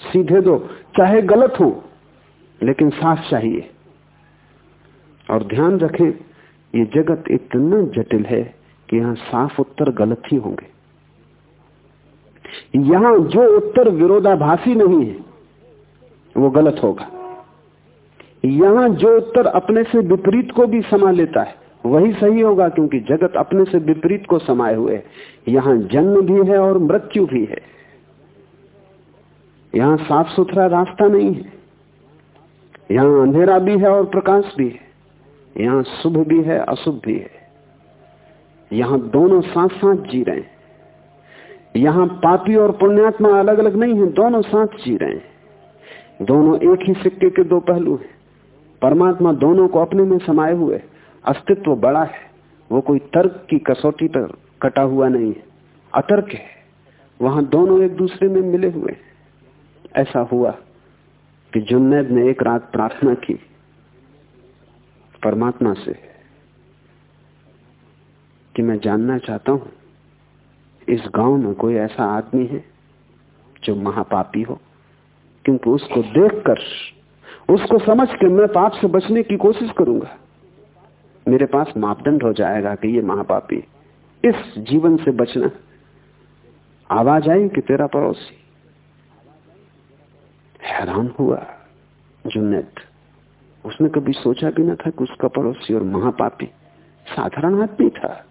सीधे दो, चाहे गलत हो, लेकिन साफ़ चाहिए। और ध्यान रखें, ये जगत इतना जटिल है कि यहाँ साफ़ उत्तर गलत ही होंगे। यहाँ जो उत्तर विरोधाभासी नहीं है, वो गलत होगा। यहाँ जो उत्तर अपने से विपरीत को भी समा लेता है वही सही होगा क्योंकि जगत अपने से विपरीत को समाये हुए यहाँ जन्म भी है और मृत्यु भी है। यहाँ साफ़ सुथरा रास्ता नहीं है। यहाँ अंधेरा भी है और प्रकाश भी है। यहाँ शुभ भी है, अशुभ भी है। यहाँ दोनों साथ साथ जी रहे हैं। यहाँ पापी और पुण्यात्मा अलग अलग नहीं है, दोनों साथ जी रहे हैं। दोनों एक ही सिक्के के दो पहलू हैं। परमात्मा दोनों को अपने में समाये हुए अस्तित्व बड़ा है। वो कोई तर्क की कसौटी पर कटा हुआ नहीं है। अतर्क है। वहाँ दोनों एक दूसरे में मिले हुए ऐसा हुआ कि जुन्नैद ने एक रात प्रार्थना की परमात्मा से कि मैं जानना चाहता हूँ, इस गाँव में कोई ऐसा आदमी है जो महापापी हो क्योंकि उसको देखकर, उसको समझ के मैं पाप से बचने की कोशिश करूँगा। मेरे पास मापदंड हो जाएगा कि ये महापापी। इस जीवन से बचना। आवाज़ आई कि तेरा पड़ोसी। हैरान हुआ जुन्नत। उसने कभी सोचा भी ना था कि उसका पड़ोसी और महापापी साधारण आदमी था।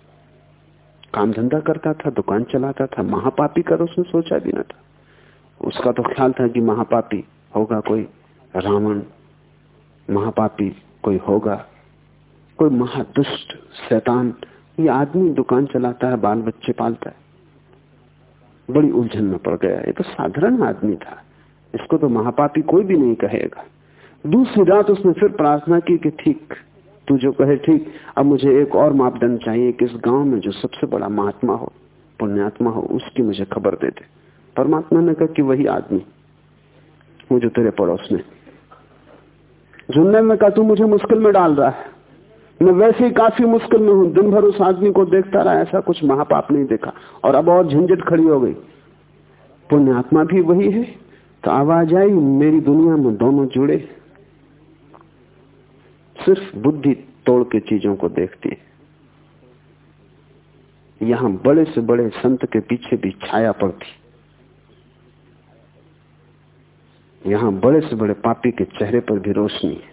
काम धंधा करता था, दुकान चलाता था, महापापी कर उसने सोचा भी ना था। उसका तो ख्याल था कि महापापी होगा कोई रावण, महापापी कोई होगा। कोई महादुष्ट, शैतान, ये आदमी दुकान चलाता है बाल बच्चे पालता है। बड़ी उलझन में पड़ गया। ये तो साधारण आदमी था। इसको तो महापापी कोई भी नहीं कहेगा। दूसरी रात उसने फिर प्रार्थना की कि ठीक, तू जो कहे ठीक, अब मुझे एक और मापदंड चाहिए कि इस गाँव में जो सबसे बड़ा महात्मा हो, पुण्यात्मा हो, उसकी मुझे खबर दे दे। परमात्मा ने कहा कि वही आदमी, वो जो तेरे पड़ोस में। जुन्ने में कहा, तू मुझे मुश्किल में डाल रहा है। मैं वैसे ही काफ़ी मुश्किल में हूँ दिन भर उस आदमी को देखता रहा, ऐसा कुछ महापाप नहीं देखा। और अब और झंझट खड़ी हो गई। पुण्यात्मा भी वही है। तो आवाज़ आई, मेरी दुनिया में दोनों जुड़े। सिर्फ़ बुद्धि तोड़ के चीज़ों को देखती है। यहाँ बड़े से बड़े संत के पीछे भी छाया पड़ती। यहाँ बड़े से बड़े पापी के चेहरे पर भी रोशनी है।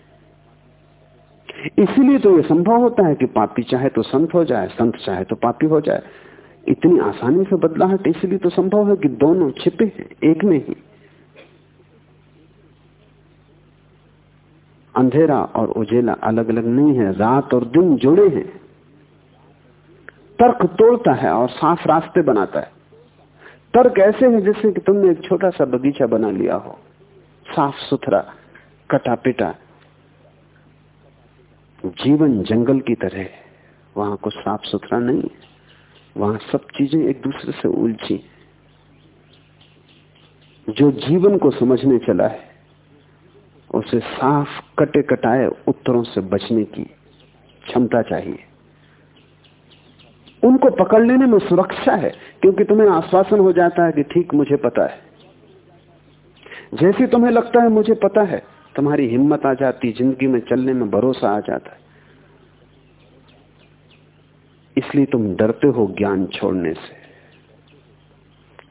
इसलिए तो यह संभव होता है कि पापी चाहे तो संत हो जाए, संत चाहे तो पापी हो जाए। इतनी आसानी से बदलाहट इसलिए तो संभव है कि दोनों छिपे हैं, एक में ही। अंधेरा और उजेला अलग अलग नहीं है, रात और दिन जुड़े हैं। तर्क तोड़ता है और साफ़ रास्ते बनाता है। तर्क ऐसे है जैसे कि तुमने एक छोटा सा बगीचा बना लिया हो, साफ़ सुथरा कटा पिटा जीवन जंगल की तरह वहाँ कुछ साफ़ सुथरा नहीं है। वहाँ सब चीज़ें एक दूसरे से उलझी। जो जीवन को समझने चला है, उसे साफ़ कटे कटाए उत्तरों से बचने की क्षमता चाहिए। उनको पकड़ लेने में सुरक्षा है, क्योंकि तुम्हें आश्वासन हो जाता है कि ठीक मुझे पता है। जैसे तुम्हें लगता है मुझे पता है, तुम्हारी हिम्मत आ जाती, ज़िंदगी में चलने में भरोसा आ जाता है। इसलिए तुम डरते हो ज्ञान छोड़ने से।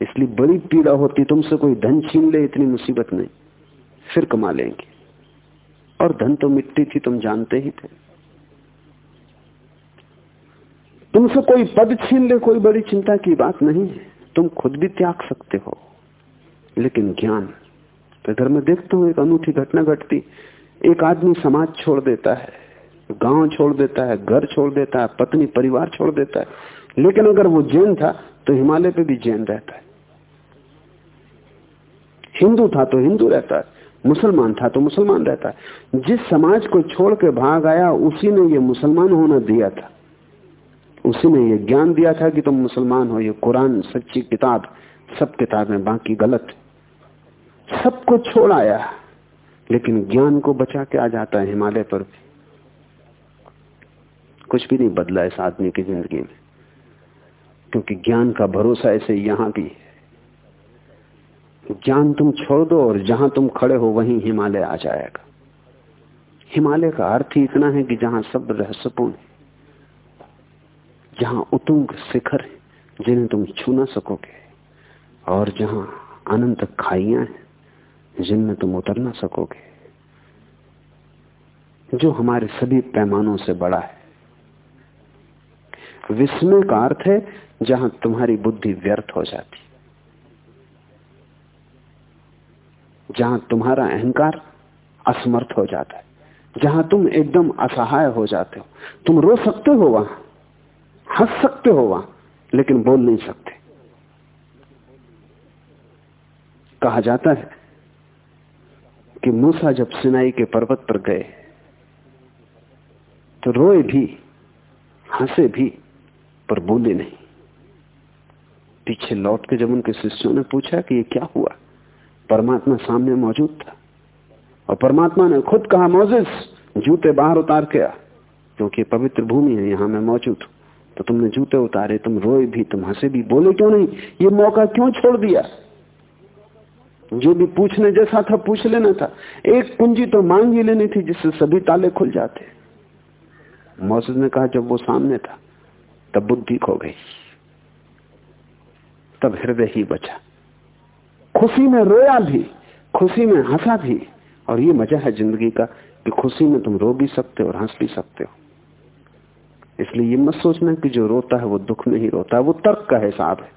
इसलिए बड़ी पीड़ा होती, तुमसे कोई धन छीन ले, इतनी मुसीबत नहीं। फिर कमा लेंगे। और धन तो मिट्टी थी, तुम जानते ही थे। तुमसे कोई पद छीन ले, कोई बड़ी चिंता की बात नहीं है। तुम खुद भी त्याग सकते हो। लेकिन ज्ञान तो इधर मैं देखता हूँ, एक अनूठी घटना घटती। एक आदमी समाज छोड़ देता है। गाँव छोड़ देता है, घर छोड़ देता है, पत्नी, परिवार छोड़ देता है। लेकिन अगर वो जैन था तो हिमालय पे भी जैन रहता है। हिंदू था तो हिंदू रहता है, मुसलमान था तो मुसलमान रहता है। जिस समाज को छोड़ के भाग आया, उसी ने ये मुसलमान होना दिया था। उसी ने ये ज्ञान दिया था कि तुम मुसलमान हो, ये कुरान, सच्ची किताब, सब किताबें बाकी गलत सबको छोड़ आया। लेकिन ज्ञान को बचा के आ जाता है हिमालय पर भी। कुछ भी नहीं बदला इस आदमी की ज़िंदगी में। क्योंकि ज्ञान का भरोसा ऐसे यहाँ भी है। ज्ञान तुम छोड़ दो और जहाँ तुम खड़े हो वहीं हिमालय आ जाएगा। हिमालय का अर्थ ही इतना है कि जहाँ सब रहस्यपूर्ण है, जहाँ उतुंग शिखर है, जिन्हें तुम छू ना सकोगे, और जहाँ अनंत खाइया हैं, जिनमें तुम उतर ना सकोगे। जो हमारे सभी पैमानों से बड़ा है विस्मय का अर्थ है जहाँ तुम्हारी बुद्धि व्यर्थ हो जाती। जहाँ तुम्हारा अहंकार असमर्थ हो जाता है। जहाँ तुम एकदम असहाय हो जाते हो। तुम रो सकते हो वहाँ, हंस सकते हो वहाँ, लेकिन बोल नहीं सकते। कहा जाता है कि मूसा जब सिनाई के पर्वत पर गए तो रोए भी, हंसे भी पर बोले नहीं। पीछे लौट के जब उनके शिष्यों ने पूछा कि ये क्या हुआ, परमात्मा सामने मौजूद था और परमात्मा ने खुद कहा, मोजिस, जूते बाहर उतार के आ, क्योंकि पवित्र भूमि है, यहाँ मैं मौजूद हूँ। तो तुमने जूते उतारे, तुम रोए भी, तुम हंसे भी, बोले क्यों नहीं? ये मौका क्यों छोड़ दिया? जो भी पूछने जैसा था, पूछ लेना था। एक कुंजी तो मांग ही लेनी थी जिससे सभी ताले खुल जाते। मौसद ने कहा, जब वो सामने था तब बुद्धि खो गई। तब हृदय ही बचा। खुशी में रोया भी, खुशी में हंसा भी, और ये मज़ा है ज़िंदगी का कि खुशी में तुम रो भी सकते हो और हंस भी सकते हो। इसलिए ये मत सोचना कि जो रोता है वो दुख में ही रोता है, वो तर्क का हिसाब है।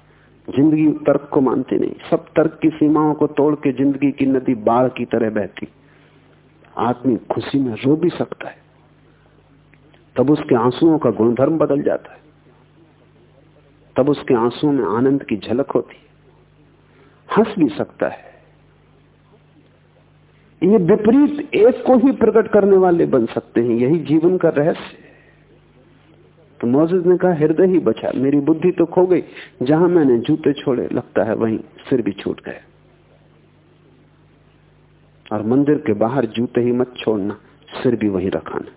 ज़िंदगी तर्क को मानती नहीं। सब तर्क की सीमाओं को तोड़ के ज़िंदगी की नदी बाढ़ की तरह बहती। आदमी खुशी में रो भी सकता है। तब उसके आंसुओं का गुणधर्म बदल जाता है। तब उसके आंसुओं में आनंद की झलक होती। हंस भी सकता है। ये विपरीत एक को ही प्रकट करने वाले बन सकते हैं। यही जीवन का रहस्य तो मोजिद ने कहा, हृदय ही बचा। मेरी बुद्धि तो खो गई। जहाँ मैंने जूते छोड़े, लगता है वहीं सिर भी छूट गए और मंदिर के बाहर जूते ही मत छोड़ना, सिर भी वहीं रखाना।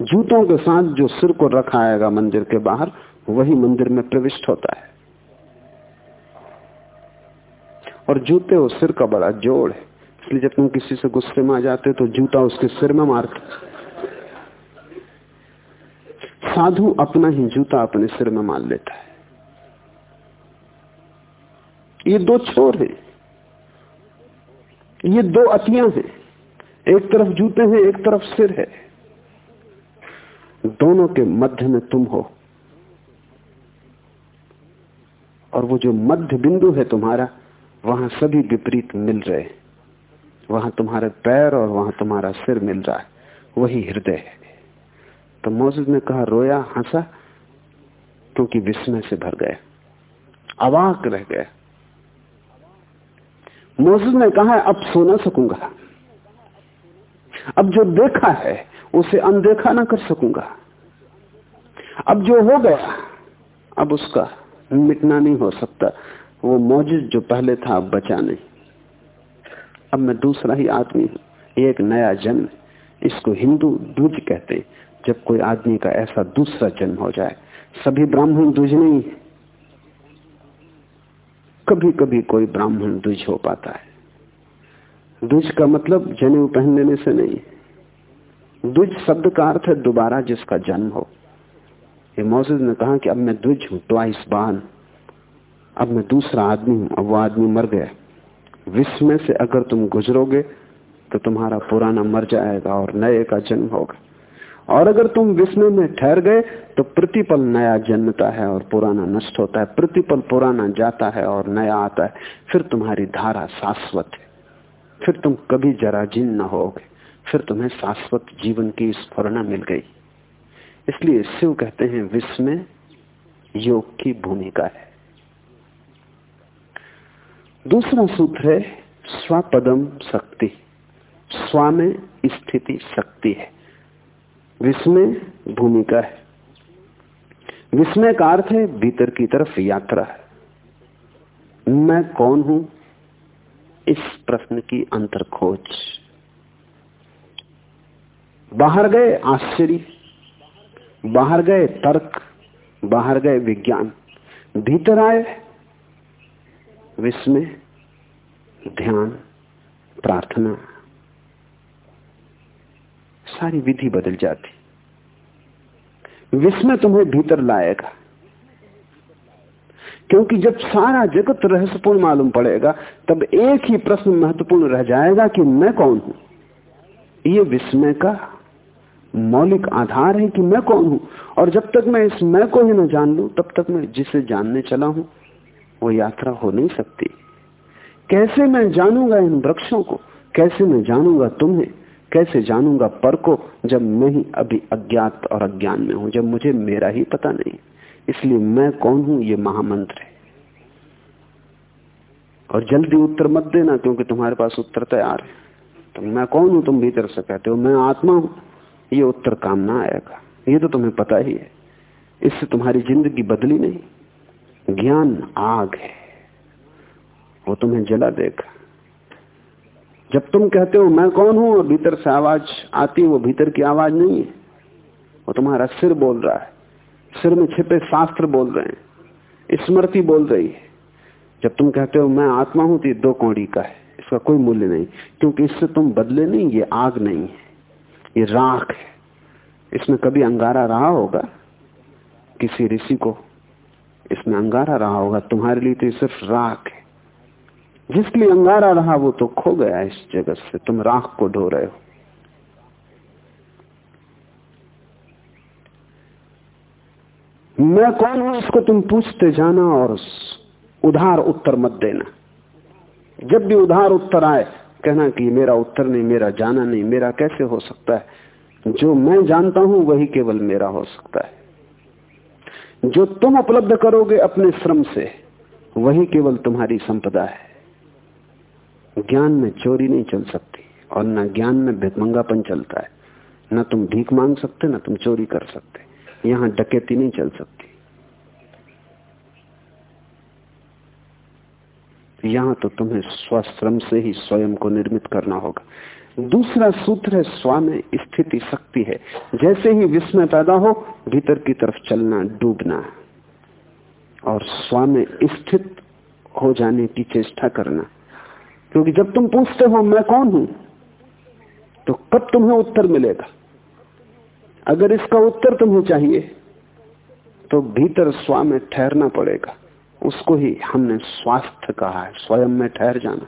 जूतों के साथ जो सिर को रखाएगा मंदिर के बाहर वही मंदिर में प्रविष्ट होता है। और जूते और सिर का बड़ा जोड़ है। इसलिए जब तुम किसी से गुस्से में आ जाते तो जूता उसके सिर में मारते साधु अपना ही जूता अपने सिर में मार लेता है। ये दो छोर हैं। ये दो अतियाँ हैं। एक तरफ़ जूते हैं, एक तरफ़ सिर है। दोनों के मध्य में तुम हो। और वो जो मध्य बिंदु है तुम्हारा, वहाँ सभी विपरीत मिल रहे वहाँ तुम्हारे पैर और वहाँ तुम्हारा सिर मिल रहा है। वही हृदय है। तो मौजूद ने कहा, रोया, हंसा, क्योंकि विस्मय से भर गया। अवाक रह गया। मौजूद ने कहा, अब सो ना सकूँगा। अब जो देखा है, उसे अनदेखा ना कर सकूँगा। अब जो हो गया, अब उसका मिटना नहीं हो सकता। वो मौजूद जो पहले था, अब बचा नहीं। अब मैं दूसरा ही आदमी हूँ। एक नया जन्म इसको हिंदू द्विज कहते जब कोई आदमी का ऐसा दूसरा जन्म हो जाए, सभी ब्राह्मण द्विज नहीं कभी कभी कोई ब्राह्मण द्विज हो पाता है। द्विज का मतलब जनेऊ पहन लेने से नहीं द्विज शब्द का अर्थ है दोबारा जिसका जन्म हो। मौजूद ने कहा कि अब मैं द्विज हूँ, ट्वाइस बान अब मैं दूसरा आदमी हूँ, अब वो आदमी मर गया। विश्व में से अगर तुम गुजरोगे तो तुम्हारा पुराना मर जाएगा और नए का जन्म होगा। और अगर तुम विस्मय में ठहर गए तो प्रतिपल नया जन्मता है और पुराना नष्ट होता है। प्रतिपल पुराना जाता है और नया आता है। फिर तुम्हारी धारा शाश्वत है। फिर तुम कभी जरा जराजीन न होगे। फिर तुम्हें शाश्वत जीवन की स्फुरना मिल गई। इसलिए शिव कहते हैं विस्मय योग की भूमिका है। दूसरा सूत्र है, स्वपदम शक्ति। स्व में स्थिति शक्ति है। विस्मय भूमिका है। विस्मय का अर्थ है, भीतर की तरफ़ यात्रा है। मैं कौन हूँ? इस प्रश्न की अंतर खोज बाहर गए, आश्चर्य। बाहर गए तर्क, बाहर गए विज्ञान। भीतर आए विस्मय, ध्यान, प्रार्थना। सारी विधि बदल जाती। विस्मय तुम्हें भीतर लाएगा। क्योंकि जब सारा जगत रहस्यपूर्ण मालूम पड़ेगा, तब एक ही प्रश्न महत्वपूर्ण रह जाएगा कि मैं कौन हूँ? ये विस्मय का मौलिक आधार है कि मैं कौन हूँ? और जब तक मैं इस मैं को ही न जान लू, तब तक मैं जिसे जानने चला हूँ, वो यात्रा हो नहीं सकती। कैसे मैं जानूँगा इन वृक्षों को? कैसे मैं जानूँगा तुम्हें? कैसे जानूँगा पर को, जब मैं ही अभी अज्ञात और अज्ञान में हूँ, जब मुझे मेरा ही पता नहीं? इसलिए मैं कौन हूँ? ये महामंत्र है। और जल्दी उत्तर मत देना, क्योंकि तुम्हारे पास उत्तर तैयार है। तो मैं कौन हूँ? तुम भीतर से कहते हो, मैं आत्मा हूँ। ये उत्तर काम ना आएगा। ये तो तुम्हें पता ही है। इससे तुम्हारी ज़िंदगी बदली नहीं। ज्ञान आग है। वो तुम्हें जला देगा। जब तुम कहते हो, मैं कौन हूँ? और भीतर से आवाज़ आती वो भीतर की आवाज़ नहीं है। वो तुम्हारा सिर बोल रहा है। सिर में छिपे शास्त्र बोल रहे हैं। स्मृति बोल रही है। जब तुम कहते हो, मैं आत्मा हूँ तो ये दो कौड़ी का है। इसका कोई मूल्य नहीं। क्योंकि इससे तुम बदले नहीं, ये आग नहीं है। ये राख है। इसमें कभी अंगारा रहा होगा? किसी ऋषि को इसमें अंगारा रहा होगा? तुम्हारे लिए तो सिर्फ़ राख है। जिसके लिए अंगारा रहा वो तो खो गया इस जगत से। तुम राख को ढो रहे हो। मैं कौन हूँ इसको तुम पूछते जाना और उधार उत्तर मत देना। जब भी उधार उत्तर आए कहना कि मेरा उत्तर नहीं, मेरा जाना नहीं, मेरा कैसे हो सकता है? जो मैं जानता हूँ, वही केवल मेरा हो सकता है। जो तुम उपलब्ध करोगे अपने श्रम से, वही केवल तुम्हारी संपदा है। ज्ञान में चोरी नहीं चल सकती, और न ज्ञान में भिकमंगापन चलता है। न तुम भीख मांग सकते, न तुम चोरी कर सकते। यहाँ डकैती नहीं चल सकती। यहाँ तो तुम्हें स्वश्रम से ही स्वयं को निर्मित करना होगा। दूसरा सूत्र है स्व में स्थिति शक्ति है। जैसे ही विस्मय पैदा हो, भीतर की तरफ़ चलना, डूबना। और स्व में स्थित हो जाने की चेष्टा करना। क्योंकि जब तुम पूछते हो, मैं कौन हूँ? तो कब तुम्हें उत्तर मिलेगा? अगर इसका उत्तर तुम्हें चाहिए तो भीतर स्व में ठहरना पड़ेगा। उसको ही हमने स्वास्थ्य कहा है, स्वयं में ठहर जाना।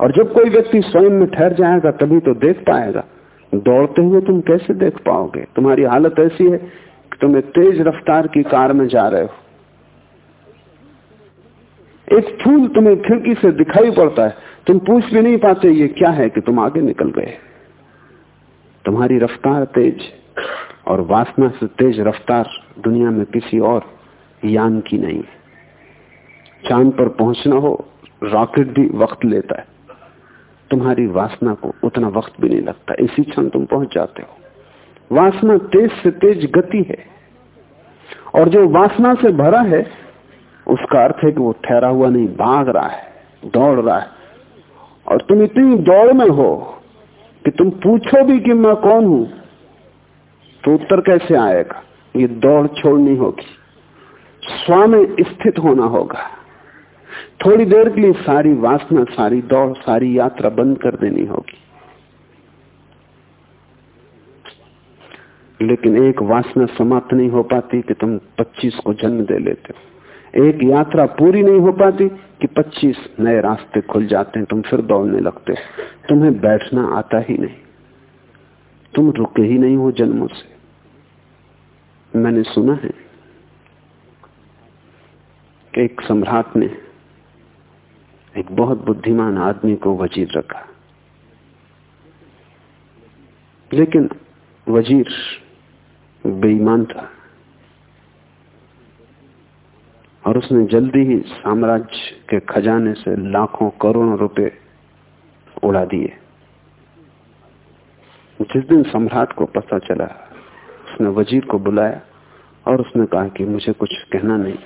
और जब कोई व्यक्ति स्वयं में ठहर जाएगा, तभी तो देख पाएगा, दौड़ते हुए तुम कैसे देख पाओगे? तुम्हारी हालत ऐसी है कि तुम एक तेज रफ्तार की कार में जा रहे हो। एक फूल तुम्हें खिड़की से दिखाई पड़ता है, तुम पूछ भी नहीं पाते ये क्या है कि तुम आगे निकल गए। तुम्हारी रफ्तार तेज और वासना से तेज रफ्तार दुनिया में किसी और यान की नहीं है। चाँद पर पहुँचना हो, रॉकेट भी वक्त लेता है। तुम्हारी वासना को उतना वक्त भी नहीं लगता। इसी क्षण तुम पहुँच जाते हो। वासना तेज से तेज गति है। और जो वासना से भरा है, उसका अर्थ है कि वो ठहरा हुआ नहीं, भाग रहा है, दौड़ रहा है। और तुम इतनी दौड़ में हो कि तुम पूछो भी कि मैं कौन हूँ? तो उत्तर कैसे आएगा? ये दौड़ छोड़नी होगी। स्वामी स्थित होना होगा। थोड़ी देर के लिए सारी वासना, सारी दौड़, सारी यात्रा बंद कर देनी होगी। लेकिन एक वासना समाप्त नहीं हो पाती कि तुम 25 को जन्म दे लेते हो। एक यात्रा पूरी नहीं हो पाती कि 25 नए रास्ते खुल जाते हैं, तुम फिर दौड़ने लगते हो। तुम्हें बैठना आता ही नहीं। तुम रुके ही नहीं हो जन्मों से। मैंने सुना है कि एक सम्राट ने एक बहुत बुद्धिमान आदमी को वज़ीर रखा। लेकिन वज़ीर बेईमान था और उसने जल्दी ही साम्राज्य के खजाने से लाखों करोड़ों रुपए उड़ा दिए। जिस दिन सम्राट को पता चला, उसने वज़ीर को बुलाया और उसने कहा कि मुझे कुछ कहना नहीं।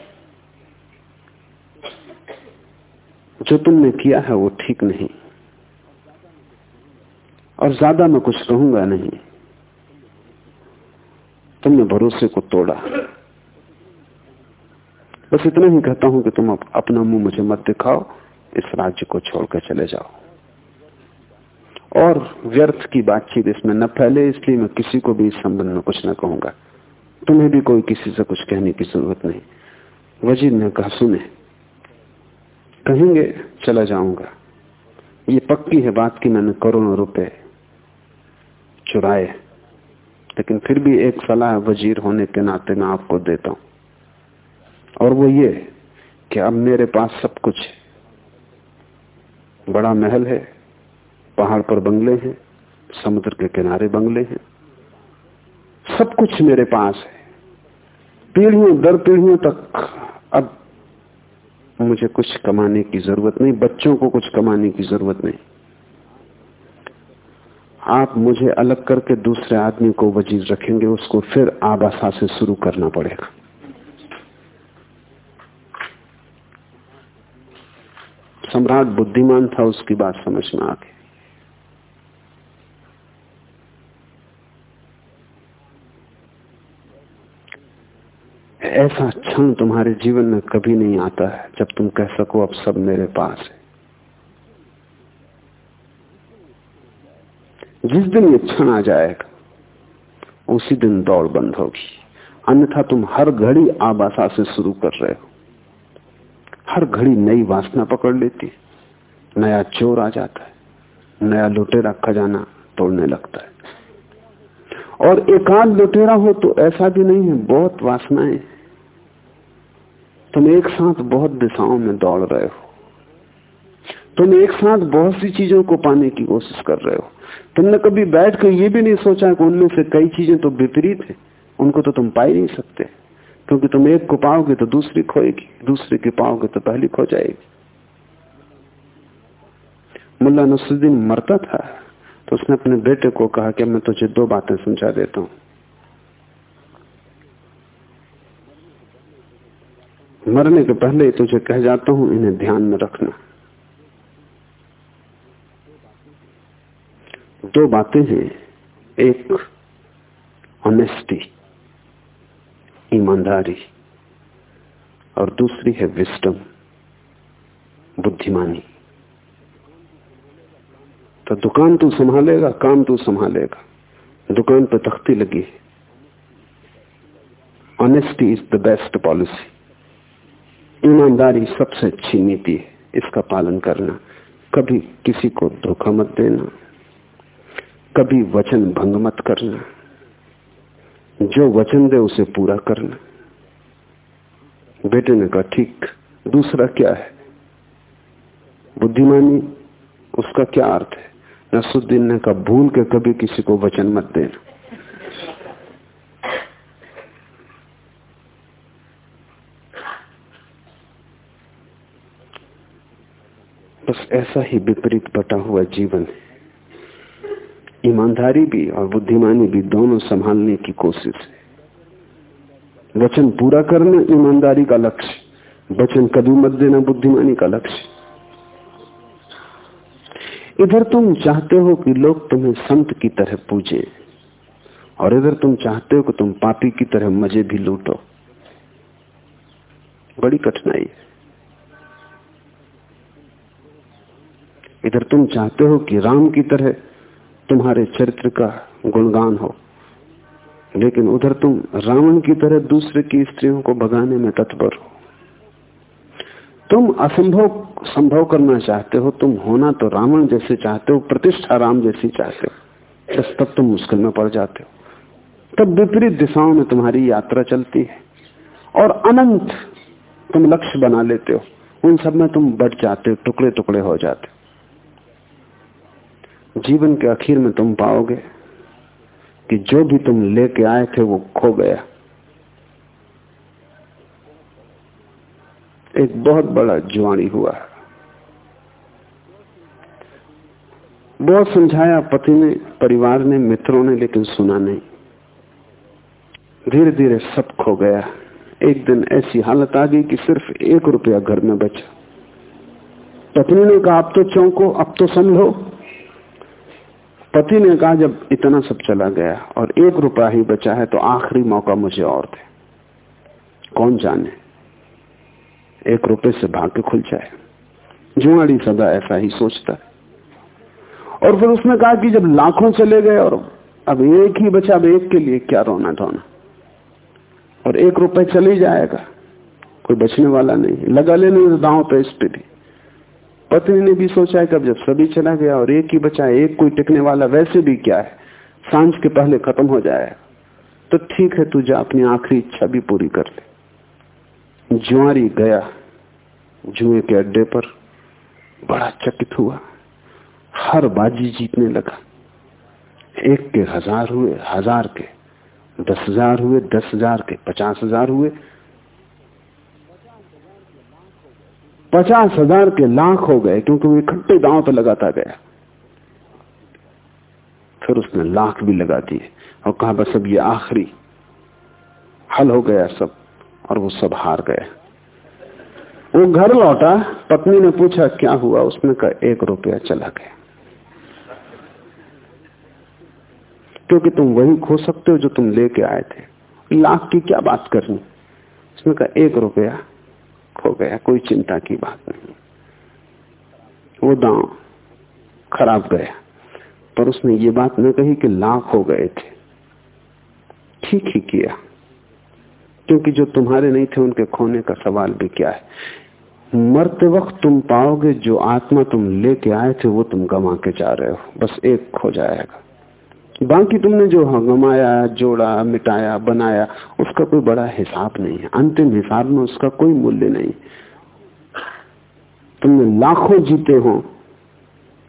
जो तुमने किया है वो ठीक नहीं। और ज़्यादा मैं कुछ कहूँगा नहीं। तुमने भरोसे को तोड़ा। बस इतना ही कहता हूँ कि तुम अपना मुँह मुझे मत दिखाओ, इस राज्य को छोड़कर चले जाओ। और व्यर्थ की बातचीत इसमें न फैले, इसलिए मैं किसी को भी इस संबंध में कुछ न कहूँगा। तुम्हें भी कोई किसी से कुछ कहने की ज़रूरत नहीं। वज़ीर ने कहा, सुने, कहेंगे, चला जाऊँगा। ये पक्की है बात की मैंने करोड़ों रुपए चुराए, लेकिन फिर भी एक सलाह वज़ीर होने के नाते मैं आपको देता हूँ। और वो ये कि अब मेरे पास सब कुछ है। बड़ा महल है पहाड़ पर बंगले हैं, समुद्र के किनारे बंगले हैं। सब कुछ मेरे पास है। पीढ़ियों दर पीढ़ियों तक अब मुझे कुछ कमाने की ज़रूरत नहीं, बच्चों को कुछ कमाने की ज़रूरत नहीं। आप मुझे अलग करके दूसरे आदमी को वज़ीर रखेंगे, उसको फिर आबासा से शुरू करना पड़ेगा। सम्राट बुद्धिमान था, उसकी बात समझ में आ गई। ऐसा क्षण तुम्हारे जीवन में कभी नहीं आता है। जब तुम कह सको, अब सब मेरे पास है। जिस दिन ये क्षण आ जाएगा, उसी दिन दौड़ बंद होगी। अन्यथा तुम हर घड़ी आबासा से शुरू कर रहे हो। हर घड़ी नई वासना पकड़ लेती नया चोर आ जाता है। नया लुटेरा खजाना तोड़ने लगता है। और एकांत लुटेरा हो तो ऐसा भी नहीं है, बहुत वासनाएँ तुम एक साथ बहुत दिशाओं में दौड़ रहे हो। तुम एक साथ बहुत सी चीज़ों को पाने की कोशिश कर रहे हो। तुमने कभी बैठ कर ये भी नहीं सोचा कि उनमें से कई चीज़ें तो विपरीत है। उनको तो तुम पा ही नहीं सकते। क्योंकि तुम एक को पाओगे तो दूसरी खोएगी, दूसरी की पाओगे तो पहली खो जाएगी। मुल्ला नसरुद्दीन मरता था तो उसने अपने बेटे को कहा कि मैं तुझे दो बातें समझा देता हूँ। मरने के पहले तुझे कह जाता हूँ, इन्हें ध्यान में रखना। दो बातें हैं। एक ऑनेस्टी ईमानदारी, और दूसरी है विस्टम बुद्धिमानी। तो दुकान तू संभालेगा, काम तू संभालेगा। दुकान पर तख्ती लगी है। Honesty is the best policy ईमानदारी सबसे अच्छी नीति है इसका पालन करना। कभी किसी को धोखा मत देना। कभी वचन भंग मत करना। जो वचन दे उसे पूरा करना। बेटे ने कहा, ठीक, दूसरा क्या है? बुद्धिमानी, उसका क्या अर्थ है? नसुद्दीन ने कहा, भूल के कभी किसी को वचन मत देना बस ऐसा ही विपरीत बटा हुआ जीवन है। ईमानदारी भी और बुद्धिमानी भी दोनों संभालने की कोशिश है। वचन पूरा करना ईमानदारी का लक्ष्य, वचन कभी मत देना बुद्धिमानी का लक्ष्य। इधर तुम चाहते हो कि लोग तुम्हें संत की तरह पूजे, और इधर तुम चाहते हो कि तुम पापी की तरह मज़े भी लूटो। बड़ी कठिनाई है। इधर तुम चाहते हो कि राम की तरह तुम्हारे चरित्र का गुणगान हो, लेकिन उधर तुम रावण की तरह दूसरे की स्त्रियों को भगाने में तत्पर हो। तुम असंभव संभव करना चाहते हो, तुम होना तो रावण जैसे चाहते हो, प्रतिष्ठा राम जैसी चाहते हो, बस तब तुम मुश्किल में पड़ जाते हो। तब विपरीत दिशाओं में तुम्हारी यात्रा चलती है और अनंत तुम लक्ष्य बना लेते हो, उन सब में तुम बढ़ जाते हो टुकड़े टुकड़े हो जाते हो। जीवन के आखिर में तुम पाओगे कि जो भी तुम लेके आए थे वो खो गया। एक बहुत बड़ा जुआड़ी हुआ। बहुत समझाया पति ने, परिवार ने, मित्रों ने, लेकिन सुना नहीं। धीरे धीरे सब खो गया। एक दिन ऐसी हालत आ गई कि सिर्फ़ एक रुपया घर में बचा। पत्नी ने कहा, अब तो चौंको, अब तो संभलो। पति ने कहा, जब इतना सब चला गया और एक रुपया ही बचा है तो आखिरी मौका मुझे और थे कौन जाने? एक रुपए से भाग्य खुल जाए। जुआड़ी सदा ऐसा ही सोचता है। और फिर उसने कहा कि जब लाखों चले गए और अब एक ही बचा, अब एक के लिए क्या रोना धोना? और एक रुपए चले जाएगा, कोई बचने वाला नहीं। लगा लेने दांव पे इस पे भी। पत्नी ने भी सोचा है कि अब जब सभी चला गया और एक ही बचा एक कोई टिकने वाला वैसे भी क्या है? साँझ के पहले खत्म हो जाए। तो ठीक है, तू जा, अपनी आखिरी इच्छा भी पूरी कर ले। जुआरी गया, जुए के अड्डे पर। बड़ा चकित हुआ। हर बाजी जीतने लगा। एक के हज़ार हुए, हज़ार के दस हज़ार हुए, दस हज़ार के पचास हज़ार हुए। पचास हज़ार के लाख हो गए, क्योंकि वो इकट्ठे दांव पे लगाता गया। फिर उसने लाख भी लगा दिए और कहा, बस अब ये आखिरी। हल हो गया सब, और वो सब हार गए। वो घर लौटा, पत्नी ने पूछा, क्या हुआ? उसने कहा, एक रुपया चला गया। क्योंकि तुम वही खो सकते हो जो तुम लेके आए थे। लाख की क्या बात करनी? उसने कहा, एक रुपया खो गया, कोई चिंता की बात नहीं। वो दांव खराब गया, पर उसने ये बात न कही कि लाख हो गए थे। ठीक ही किया, क्योंकि जो तुम्हारे नहीं थे, उनके खोने का सवाल भी क्या है? मरते वक्त तुम पाओगे, जो आत्मा तुम लेके आए थे, वो तुम गंवा के जा रहे हो। बस एक खो जाएगा। बाकी तुमने जो गमाया, जोड़ा, मिटाया, बनाया, उसका कोई बड़ा हिसाब नहीं है। अंतिम हिसाब में उसका कोई मूल्य नहीं। तुमने लाखों जीते हो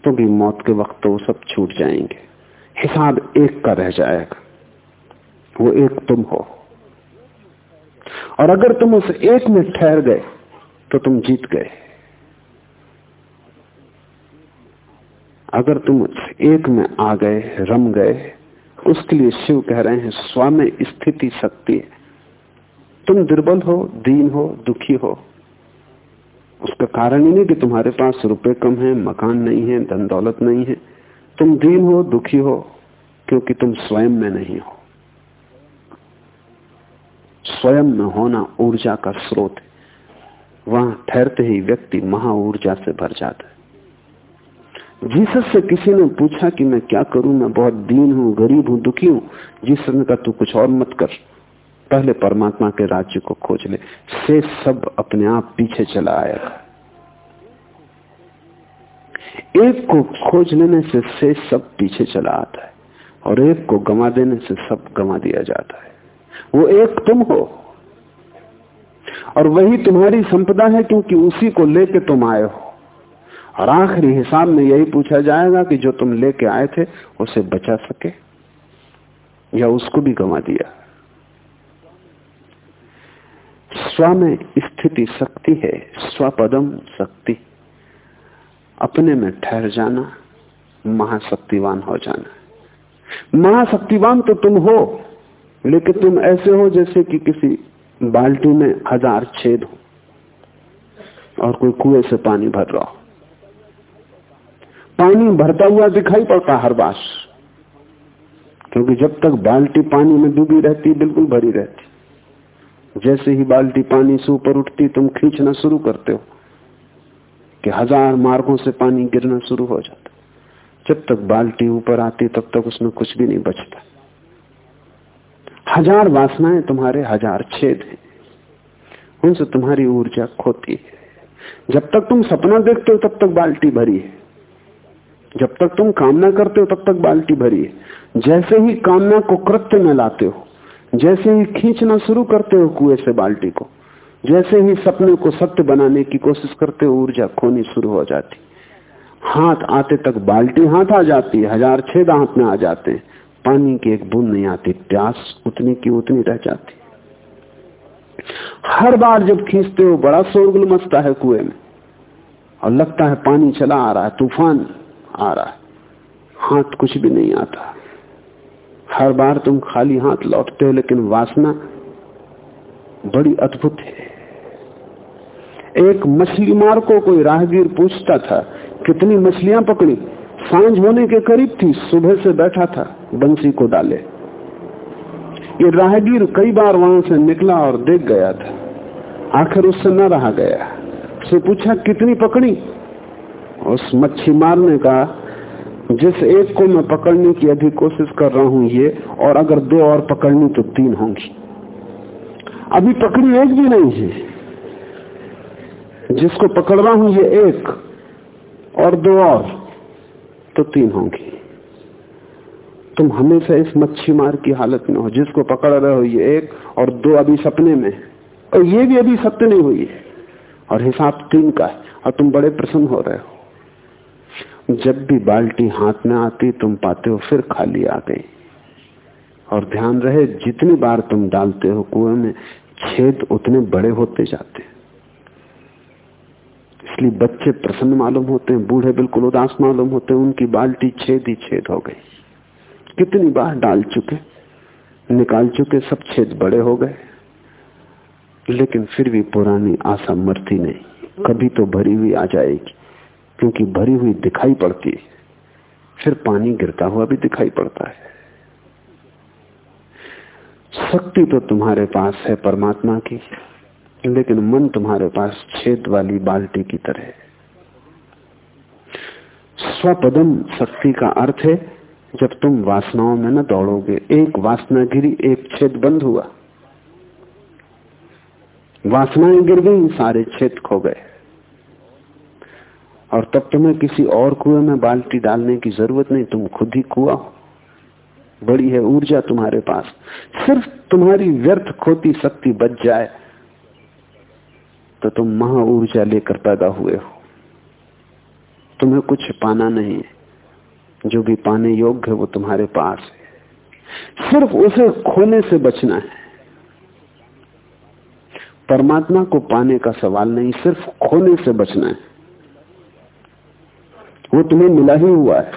तो भी मौत के वक्त तो वो सब छूट जाएँगे। हिसाब एक का रह जाएगा। वो एक तुम हो। और अगर तुम उस एक में ठहर गए तो तुम जीत गए। अगर तुम एक में आ गए, रम गए, उसके लिए शिव कह रहे हैं, स्वामी, स्थिति शक्ति तुम दुर्बल हो, दीन हो, दुखी हो। उसका कारण ही नहीं कि तुम्हारे पास रुपए कम है, मकान नहीं है धन दौलत नहीं है। तुम दीन हो, दुखी हो, क्योंकि तुम स्वयं में नहीं हो। स्वयं में होना ऊर्जा का स्रोत है। वहाँ ठहरते ही व्यक्ति महा ऊर्जा से भर जाता है। जीसस से किसी ने पूछा कि मैं क्या करूँ? मैं बहुत दीन हूँ, गरीब हूँ, दुखी हूँ। जीसस ने कहा, तू कुछ और मत कर। पहले परमात्मा के राज्य को खोज ले। से सब अपने आप पीछे चला आएगा। एक को खोज लेने से से सब पीछे चला आता है और एक को गमा देने से सब गमा दिया जाता है। वो एक तुम हो। और वही तुम्हारी संपदा है क्योंकि उसी को लेके तुम आए हो। और आखिरी हिसाब में यही पूछा जाएगा कि जो तुम लेके आए थे, उसे बचा सके या उसको भी गंवा दिया। स्व में स्थिति शक्ति है, स्वपदम शक्ति। अपने में ठहर जाना, महाशक्तिवान हो जाना। महाशक्तिवान तो तुम हो, लेकिन तुम ऐसे हो जैसे कि किसी बाल्टी में हज़ार छेद हो और कोई कुएँ से पानी भर रहा हो। पानी भरता हुआ दिखाई पड़ता हर बार क्योंकि जब तक बाल्टी पानी में डूबी रहती, बिल्कुल भरी रहती। जैसे ही बाल्टी पानी से ऊपर उठती, तुम खींचना शुरू करते हो कि हज़ार मार्गों से पानी गिरना शुरू हो जाता। जब तक बाल्टी ऊपर आती, तब तक उसमें कुछ भी नहीं बचता। हज़ार वासनाएँ तुम्हारे हज़ार छेद हैं। उनसे तुम्हारी ऊर्जा खोती है। जब तक तुम सपना देखते हो, तब तक बाल्टी भरी है। जब तक तुम कामना करते हो तब तक बाल्टी भरी है। जैसे ही कामना को कृत्य में लाते हो, जैसे ही खींचना शुरू करते हो कुएँ से बाल्टी को, जैसे ही सपने को सत्य बनाने की कोशिश करते हो ऊर्जा खोनी शुरू हो जाती। हाथ आते तक बाल्टी हाथ आ जाती है, हज़ार छेद हाथ में आ जाते हैं। पानी की एक बूंद नहीं आती, प्यास उतनी की उतनी रह जाती। हर बार जब खींचते हो, बड़ा शोरगुल मचता है कुएँ में, और लगता है पानी चला आ रहा है, तूफ़ान। आ रहा है। हाथ कुछ भी नहीं आता। हर बार तुम खाली हाथ लौटते हो, लेकिन वासना बड़ी अद्भुत है। एक मछली मार को कोई राहगीर पूछता था, कितनी मछलियाँ पकड़ी? साँझ होने के करीब थी, सुबह से बैठा था, बंसी को डाले। ये राहगीर कई बार वहाँ से निकला और देख गया था। आखिर उससे न रहा गया। उससे पूछा, कितनी पकड़ी? उस मच्छी मारने का, जिस एक को मैं पकड़ने की अभी कोशिश कर रहा हूँ ये, और अगर दो और पकड़नी तो तीन होंगी। अभी पकड़ी एक भी नहीं है। जिसको पकड़ रहा हूँ ये एक, और दो और तो तीन होंगी। तुम हमेशा इस मच्छी मार की हालत में हो। जिसको पकड़ रहे हो ये एक, और दो अभी सपने में और ये भी अभी सत्य नहीं हुई है। और हिसाब तीन का है। और तुम बड़े प्रसन्न हो रहे हो। जब भी बाल्टी हाथ में आती, तुम पाते हो, फिर खाली आ गई। और ध्यान रहे, जितनी बार तुम डालते हो कुएँ में, छेद उतने बड़े होते जाते इसलिए बच्चे प्रसन्न मालूम होते हैं, बूढ़े बिल्कुल उदास मालूम होते हैं, उनकी बाल्टी छेद ही छेद हो गई। कितनी बार डाल चुके, निकाल चुके, सब छेद बड़े हो गए। लेकिन फिर भी पुरानी आशा मरती नहीं, कभी तो भरी हुई आ जाएगी। क्योंकि भरी हुई दिखाई पड़ती है फिर पानी गिरता हुआ भी दिखाई पड़ता है। शक्ति तो तुम्हारे पास है परमात्मा की, लेकिन मन तुम्हारे पास छेद वाली बाल्टी की तरह स्वपदम शक्ति का अर्थ है, जब तुम वासनाओं में न दौड़ोगे, एक वासना गिरी, एक छेद बंद हुआ। वासनाएँ गिर गई, सारे छेद खो गए। और तब तुम्हें किसी और कुएँ में बाल्टी डालने की ज़रूरत नहीं, तुम खुद ही कुआ बड़ी है ऊर्जा तुम्हारे पास। सिर्फ़ तुम्हारी व्यर्थ खोती शक्ति बच जाए तो तुम महा ऊर्जा लेकर पैदा हुए हो। तुम्हें कुछ पाना नहीं है। जो भी पाने योग्य है, वो तुम्हारे पास है। सिर्फ़ उसे खोने से बचना है। परमात्मा को पाने का सवाल नहीं, सिर्फ़ खोने से बचना है। वो तुम्हें मिला ही हुआ है।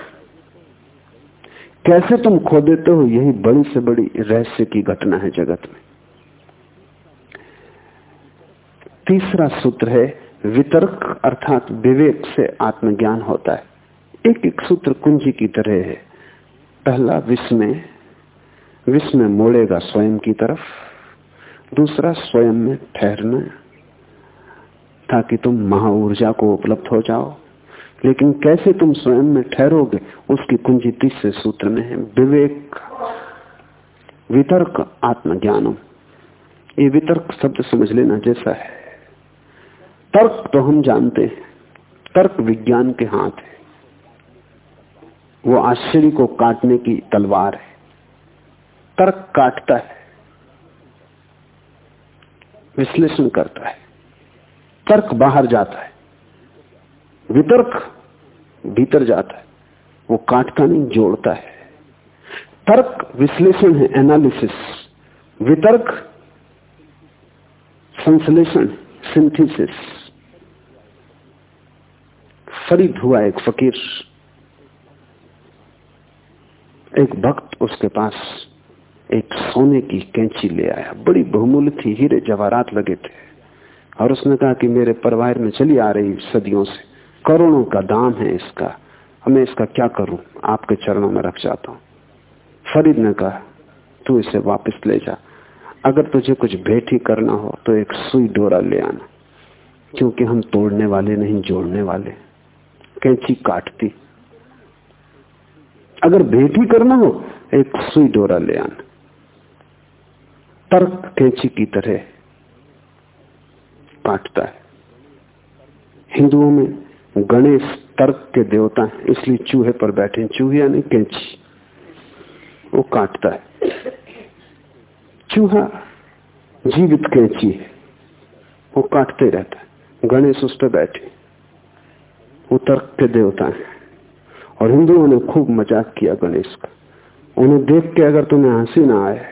कैसे तुम खो देते हो? यही बड़ी से बड़ी रहस्य की घटना है जगत में। तीसरा सूत्र है, वितर्क अर्थात विवेक से आत्मज्ञान होता है। एक एक सूत्र कुंजी की तरह है। पहला विस्मय विस्मय मोड़ेगा स्वयं की तरफ़। दूसरा स्वयं में ठहरना, ताकि तुम महाऊर्जा को उपलब्ध हो जाओ। लेकिन कैसे तुम स्वयं में ठहरोगे? उसकी कुंजी तीसरे सूत्र में है, विवेक, वितर्क, आत्मज्ञानम। ये वितर्क शब्द समझ लेना जैसा है। तर्क तो हम जानते हैं। तर्क विज्ञान के हाथ है। वो आश्चर्य को काटने की तलवार है। तर्क काटता है। विश्लेषण करता है। तर्क बाहर जाता है। वितर्क भीतर जाता है, वो काटता नहीं, जोड़ता है। तर्क विश्लेषण है एनालिसिस वितर्क संश्लेषण सिंथेसिस फरीद हुआ एक फकीर। एक भक्त उसके पास एक सोने की कैंची ले आया। बड़ी बहुमूल्य थी, हीरे जवाहरात लगे थे। और उसने कहा कि मेरे परिवार में चली आ रही सदियों से। करोड़ों का दाम है इसका। मैं इसका क्या करूँ? आपके चरणों में रख जाता हूँ। फरीद ने कहा, तू इसे वापस ले जा। अगर तुझे कुछ भेंट ही करना हो तो एक सुई डोरा ले आना। क्योंकि हम तोड़ने वाले नहीं, जोड़ने वाले। कैंची काटती। अगर भेंट ही करना हो, एक सुई डोरा ले आना। तर्क कैंची की तरह काटता है। हिंदुओं में गणेश तर्क के देवता हैं, इसलिए चूहे पर बैठे चूहे यानी कैंची। वो काटता है। चूहा जीवित कैंची है। वो काटते रहता है। गणेश उस पर बैठे वो तर्क के देवता है। और हिंदुओं ने खूब मज़ाक किया गणेश का। उन्हें देख के अगर तुम्हें हँसी ना आए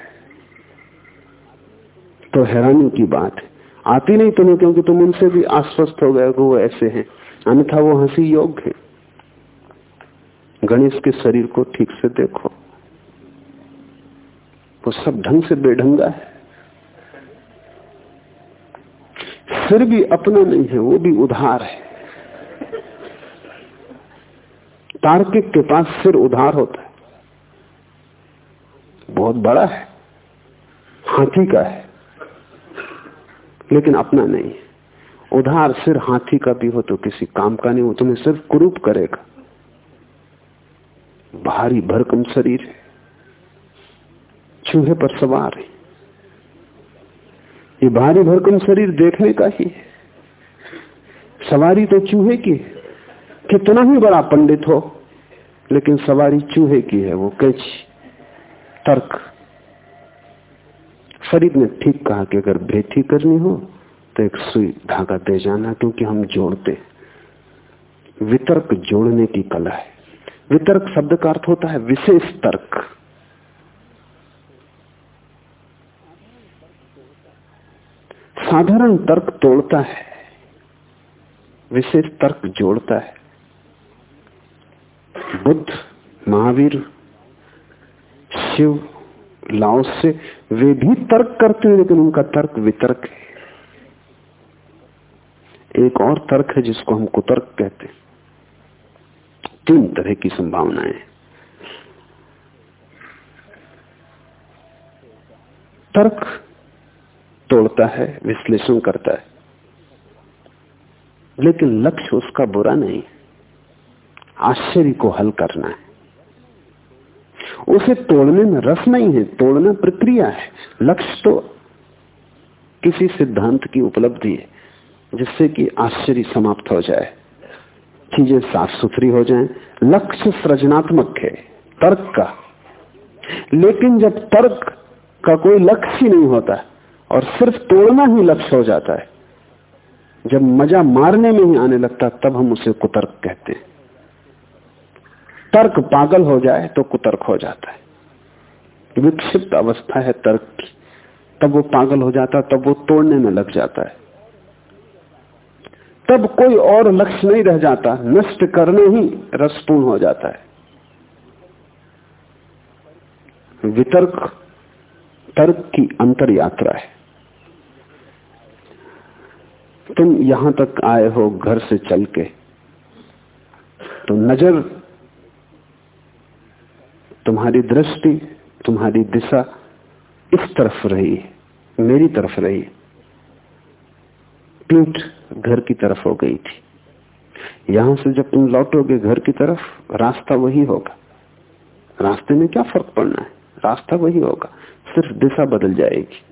तो हैरानी की बात है। आती नहीं तुम्हें, क्योंकि तुम उनसे भी आश्वस्त हो गए वो ऐसे हैं। अन्यथा वो हँसी योग्य है। गणेश के शरीर को ठीक से देखो। वो सब ढंग से बेढंगा है। सिर भी अपना नहीं है, वो भी उधार है। तार्किक के पास सिर उधार होता है। बहुत बड़ा है, हाथी का है, लेकिन अपना नहीं है। उधार सिर हाथी का भी हो तो किसी काम का नहीं हो तुम्हें सिर्फ़ कुरूप करेगा। भारी भरकम शरीर है। चूहे पर सवार है। ये भारी भरकम शरीर देखने का ही है। सवारी तो चूहे की कितना ही बड़ा पंडित हो, लेकिन सवारी चूहे की है वो कैच तर्क। फरीद ने ठीक कहा कि अगर बेथी करनी हो तो एक सुई धागा दे जाना, क्योंकि हम जोड़ते वितर्क जोड़ने की कला है। वितर्क शब्द का अर्थ होता है विशेष तर्क। साधारण तर्क तोड़ता है, विशेष तर्क जोड़ता है। बुद्ध, महावीर, शिव लाओ से वे भी तर्क करते हैं, लेकिन उनका तर्क वितर्क है। एक और तर्क है जिसको हम कुतर्क कहते तीन तरह की संभावनाएँ। तर्क तोड़ता है, विश्लेषण करता है। लेकिन लक्ष्य उसका बुरा नहीं आश्चर्य को हल करना है। उसे तोड़ने में रस नहीं है, तोड़ना प्रक्रिया है। लक्ष्य तो किसी सिद्धांत की उपलब्धि है। जिससे कि आश्चर्य समाप्त हो जाए। चीज़ें साफ़ सुथरी हो जाएँ। लक्ष्य सृजनात्मक है, तर्क का। लेकिन जब तर्क का कोई लक्ष्य ही नहीं होता और सिर्फ़ तोड़ना ही लक्ष्य हो जाता है, जब मज़ा मारने में ही आने लगता, तब हम उसे कुतर्क कहते हैं। तर्क पागल हो जाए तो कुतर्क हो जाता है। विक्षिप्त अवस्था है तर्क की। तब वो पागल हो जाता, तब वो तोड़ने में लग जाता है। तब कोई और लक्ष्य नहीं रह जाता। नष्ट करने ही रसपूर्ण हो जाता है। वितर्क, तर्क की अंतर यात्रा है। तुम यहाँ तक आए हो घर से चल के। तो नज़र, तुम्हारी दृष्टि, तुम्हारी दिशा इस तरफ़ रही, मेरी तरफ़ रही। पीठ घर की तरफ़ हो गई थी। यहाँ से जब तुम लौटोगे घर की तरफ़, रास्ता वही होगा। रास्ते में क्या फ़र्क पड़ना है? रास्ता वही होगा। सिर्फ़ दिशा बदल जाएगी।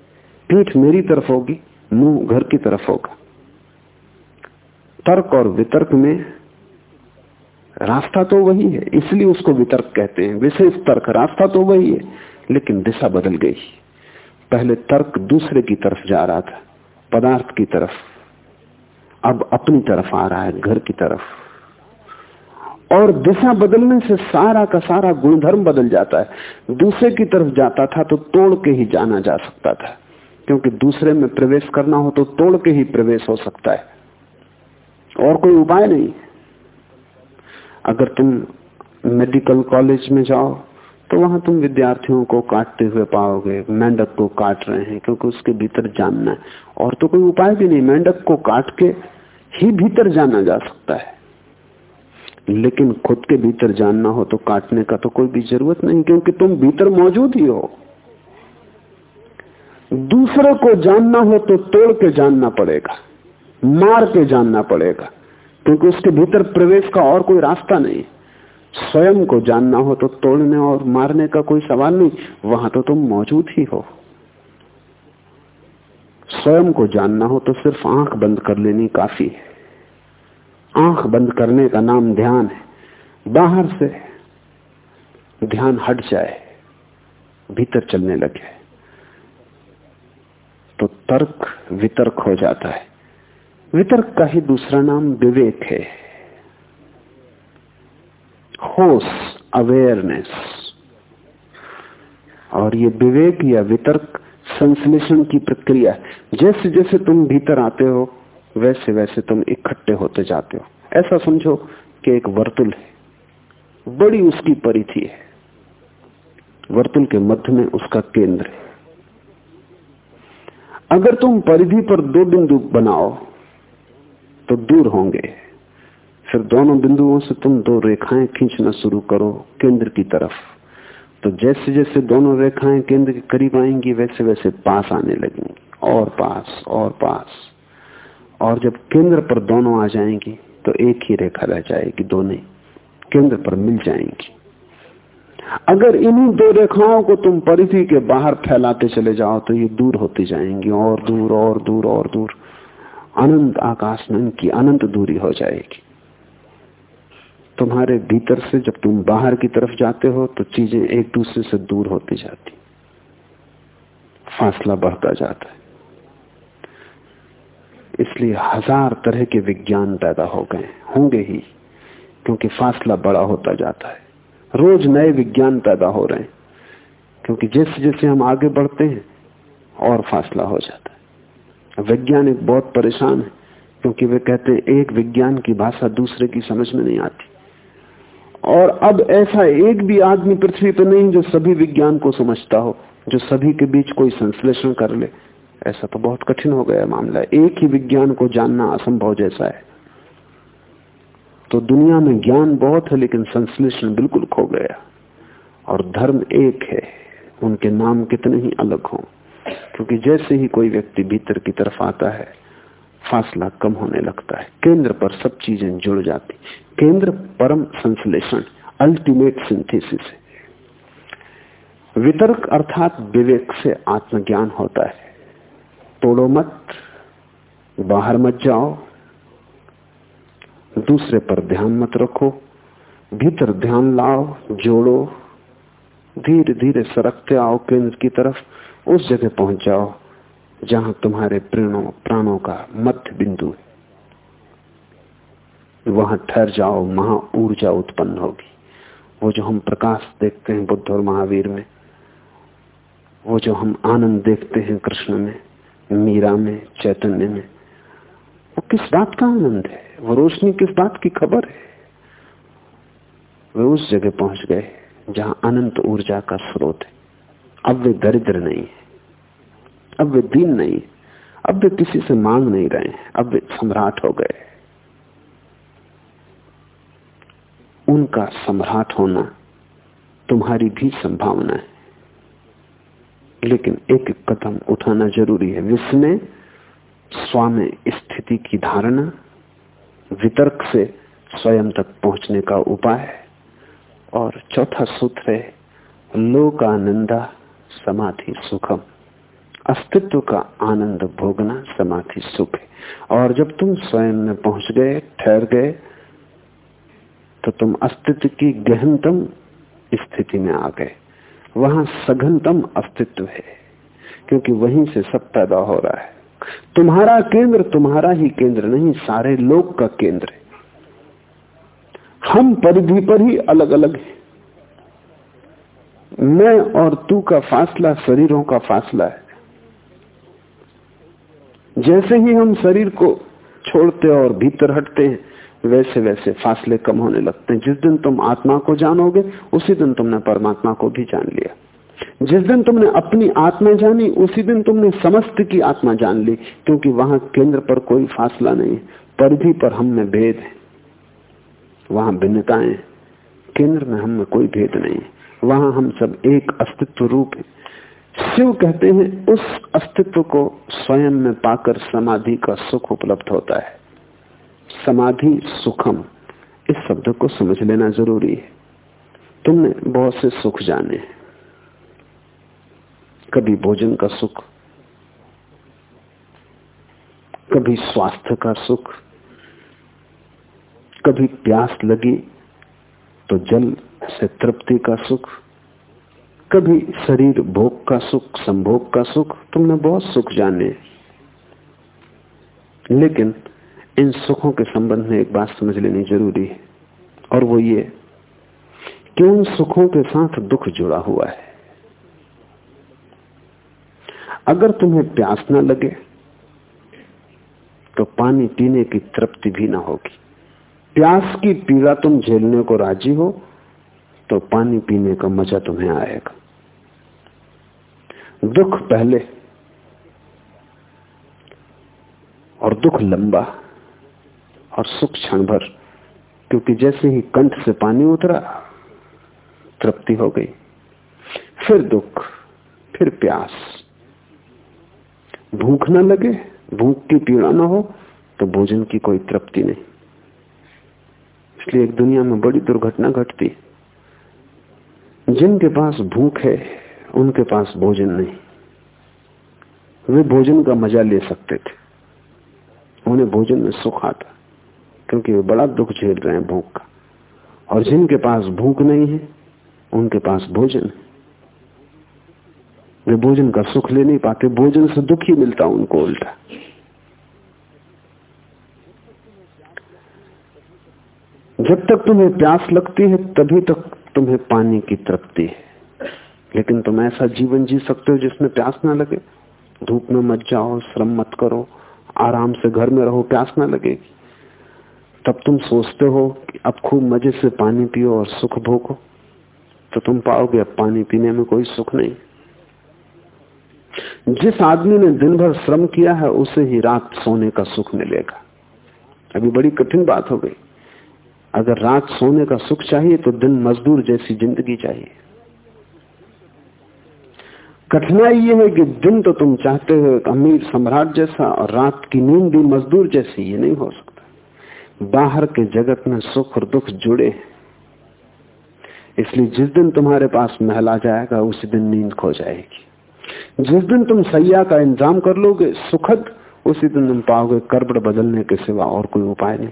पीठ मेरी तरफ़ होगी, मुँह घर की तरफ़ होगा। तर्क और वितर्क में रास्ता तो वही है, इसलिए उसको वितर्क कहते हैं। विशेष तर्क, रास्ता तो वही है, लेकिन दिशा बदल गई। पहले तर्क दूसरे की तरफ़ जा रहा था, पदार्थ की तरफ़। अब अपनी तरफ़ आ रहा है, घर की तरफ़। और दिशा बदलने से सारा का सारा गुणधर्म बदल जाता है। दूसरे की तरफ़ जाता था तो तोड़ के ही जाना जा सकता था। क्योंकि दूसरे में प्रवेश करना हो तो तोड़ के ही प्रवेश हो सकता है। और कोई उपाय नहीं। अगर तुम मेडिकल कॉलेज में जाओ तो वहाँ तुम विद्यार्थियों को काटते हुए पाओगे, मेंढक को काट रहे हैं, क्योंकि उसके भीतर जानना है। और तो कोई उपाय भी नहीं, मेंढक को काट के ही भीतर जाना जा सकता है। लेकिन खुद के भीतर जानना हो तो काटने का तो कोई भी ज़रूरत नहीं, क्योंकि तुम भीतर मौजूद ही हो। दूसरे को जानना हो तो तोड़ के जानना पड़ेगा, मार के जानना पड़ेगा, क्योंकि उसके भीतर प्रवेश का और कोई रास्ता नहीं। स्वयं को जानना हो तो तोड़ने और मारने का कोई सवाल नहीं, वहाँ तो तुम मौजूद ही हो। स्वयं को जानना हो तो सिर्फ़ आँख बंद कर लेनी काफ़ी है। आँख बंद करने का नाम ध्यान है। बाहर से ध्यान हट जाए, भीतर चलने लगे। तो तर्क, वितर्क हो जाता है। वितर्क का ही दूसरा नाम विवेक है। होश, अवेयरनेस। और ये विवेक या वितर्क संश्लेषण की प्रक्रिया। जैसे जैसे तुम भीतर आते हो, वैसे वैसे तुम इकट्ठे होते जाते हो। ऐसा समझो कि एक वर्तुल है। बड़ी उसकी परिधि है। वर्तुल के मध्य में उसका केंद्र है। अगर तुम परिधि पर दो बिंदु बनाओ तो दूर होंगे। फिर दोनों बिंदुओं से तुम दो रेखाएँ खींचना शुरू करो, केंद्र की तरफ़। तो जैसे जैसे दोनों रेखाएँ केंद्र के करीब आएँगी, वैसे वैसे पास आने लगेंगी। और पास और पास। और जब केंद्र पर दोनों आ जाएँगी तो एक ही रेखा रह जाएगी, दोनों केंद्र पर मिल जाएँगी। अगर इन्हीं दो रेखाओं को तुम परिधि के बाहर फैलाते चले जाओ तो ये दूर होती जाएँगी, और दूर और दूर और दूर। अनंत आकाश में इनकी अनंत दूरी हो जाएगी। तुम्हारे भीतर से जब तुम बाहर की तरफ़ जाते हो तो चीज़ें एक दूसरे से दूर होती जाती फासला बढ़ता जाता है। इसलिए हज़ार तरह के विज्ञान पैदा हो गए होंगे ही, क्योंकि फासला बड़ा होता जाता है। रोज नए विज्ञान पैदा हो रहे हैं, क्योंकि जैसे जैसे हम आगे बढ़ते हैं, और फासला हो जाता है। वैज्ञानिक बहुत परेशान है, क्योंकि वे कहते हैं, एक विज्ञान की भाषा दूसरे की समझ में नहीं आती। और अब ऐसा एक भी आदमी पृथ्वी पर नहीं जो सभी विज्ञान को समझता हो, जो सभी के बीच कोई संश्लेषण कर ले। ऐसा तो बहुत कठिन हो गया मामला एक ही विज्ञान को जानना असंभव जैसा है। तो दुनिया में ज्ञान बहुत है, लेकिन संश्लेषण बिल्कुल खो गया। और धर्म एक है। उनके नाम कितने ही अलग हों। क्योंकि जैसे ही कोई व्यक्ति भीतर की तरफ़ आता है फासला कम होने लगता है। केंद्र पर सब चीज़ें जुड़ जाती। केंद्र परम संश्लेषण अल्टीमेट सिंथेसिस है। वितर्क अर्थात विवेक से आत्मज्ञान होता है। तोड़ो मत, बाहर मत जाओ, दूसरे पर ध्यान मत रखो, भीतर ध्यान लाओ, जोड़ो धीरे धीरे सरकते आओ केंद्र की तरफ़, उस जगह पहुँच जाओ। जहाँ तुम्हारे प्राणों प्राणों का मध्य बिंदु है। वहाँ ठहर जाओ, महा ऊर्जा उत्पन्न होगी। वो जो हम प्रकाश देखते हैं बुद्ध और महावीर में, वो जो हम आनंद देखते हैं कृष्ण में, मीरा में, चैतन्य में, वो किस बात का आनंद है? वो रोशनी किस बात की खबर है? वे उस जगह पहुँच गए जहाँ अनंत ऊर्जा का स्रोत है। अब वे दरिद्र नहीं है। अब वे दीन नहीं, अब वे किसी से मांग नहीं रहे अब वे सम्राट हो गए। उनका सम्राट होना तुम्हारी भी संभावना है। लेकिन एक कदम उठाना ज़रूरी है। विस्मय स्वामी स्थिति की धारणा वितर्क से स्वयं तक पहुँचने का उपाय और चौथा सूत्र है, लोकानंदा समाधि सुखम। अस्तित्व का आनंद भोगना समाधि सुख है। और जब तुम स्वयं में पहुँच गए, ठहर गए तो तुम अस्तित्व की गहनतम स्थिति में आ गए। वहाँ सघनतम अस्तित्व है, क्योंकि वहीं से सब पैदा हो रहा है। तुम्हारा केंद्र तुम्हारा ही केंद्र नहीं, सारे लोक का केंद्र है। हम परिधि पर ही अलग अलग हैं। मैं और तू का फासला, शरीरों का फासला है। जैसे ही हम शरीर को छोड़ते और भीतर हटते हैं, वैसे वैसे फासले कम होने लगते हैं। जिस दिन तुम आत्मा को जानोगे, उसी दिन तुमने परमात्मा को भी जान लिया। जिस दिन तुमने अपनी आत्मा जानी, उसी दिन तुमने समस्त की आत्मा जान ली, क्योंकि वहाँ केंद्र पर कोई फासला नहीं परिधि पर हम में भेद है। वहाँ भिन्नताएँ केंद्र में हम में कोई भेद नहीं। वहाँ हम सब एक अस्तित्व रूप है। शिव कहते हैं? उस अस्तित्व को स्वयं में पाकर समाधि का सुख उपलब्ध होता है। समाधि सुखम, इस शब्द को समझ लेना ज़रूरी है। तुमने बहुत से सुख जाने कभी भोजन का सुख, कभी स्वास्थ्य का सुख, कभी प्यास लगी तो जल से तृप्ति का सुख कभी शरीर भोग का सुख, संभोग का सुख, तुमने बहुत सुख जाने। लेकिन इन सुखों के संबंध में एक बात समझ लेनी ज़रूरी है। और वो ये कि उन सुखों के साथ दुख जुड़ा हुआ है। अगर तुम्हें प्यास ना लगे तो पानी पीने की तृप्ति भी ना होगी। प्यास की पीड़ा तुम झेलने को राज़ी हो तो पानी पीने का मज़ा तुम्हें आएगा। दुख पहले और दुख लंबा और सुख क्षण भर, क्योंकि जैसे ही कंठ से पानी उतरा, तृप्ति हो गई। फिर दुख, फिर प्यास। भूख न लगे, भूख की पीड़ा न हो तो भोजन की कोई तृप्ति नहीं। इसलिए एक दुनिया में बड़ी दुर्घटना घटती है। जिनके पास भूख है, उनके पास भोजन नहीं। वे भोजन का मज़ा ले सकते थे। उन्हें भोजन में सुख आता, क्योंकि वे बड़ा दुख झेल रहे हैं भूख का। और जिनके पास भूख नहीं है, उनके पास भोजन है। वे भोजन का सुख ले नहीं पाते, भोजन से दुख ही मिलता उनको उल्टा। जब तक तुम्हें प्यास लगती है, तभी तक तुम्हें पानी की तृप्ति है। लेकिन तुम ऐसा जीवन जी सकते हो जिसमें प्यास ना लगे। धूप में मत जाओ, श्रम मत करो, आराम से घर में रहो, प्यास ना लगेगी तब तुम सोचते हो कि अब खूब मज़े से पानी पियो और सुख भोगो। तो तुम पाओगे अब पानी पीने में कोई सुख नहीं। जिस आदमी ने दिन भर श्रम किया है, उसे ही रात सोने का सुख मिलेगा। अभी बड़ी कठिन बात हो गई। अगर रात सोने का सुख चाहिए तो दिन मजदूर जैसी ज़िंदगी चाहिए। कठिनाई ये है कि दिन तो तुम चाहते हो एक अमीर सम्राट जैसा और रात की नींद भी मजदूर जैसी, ये नहीं हो सकता। बाहर के जगत में सुख और दुख जुड़े हैं। इसलिए जिस दिन तुम्हारे पास महल आ जाएगा, उसी दिन नींद खो जाएगी। जिस दिन तुम सैया का इंतज़ाम कर लोगे, सुखद, उसी दिन तुम पाओगे करबड़ बदलने के सिवा और कोई उपाय नहीं।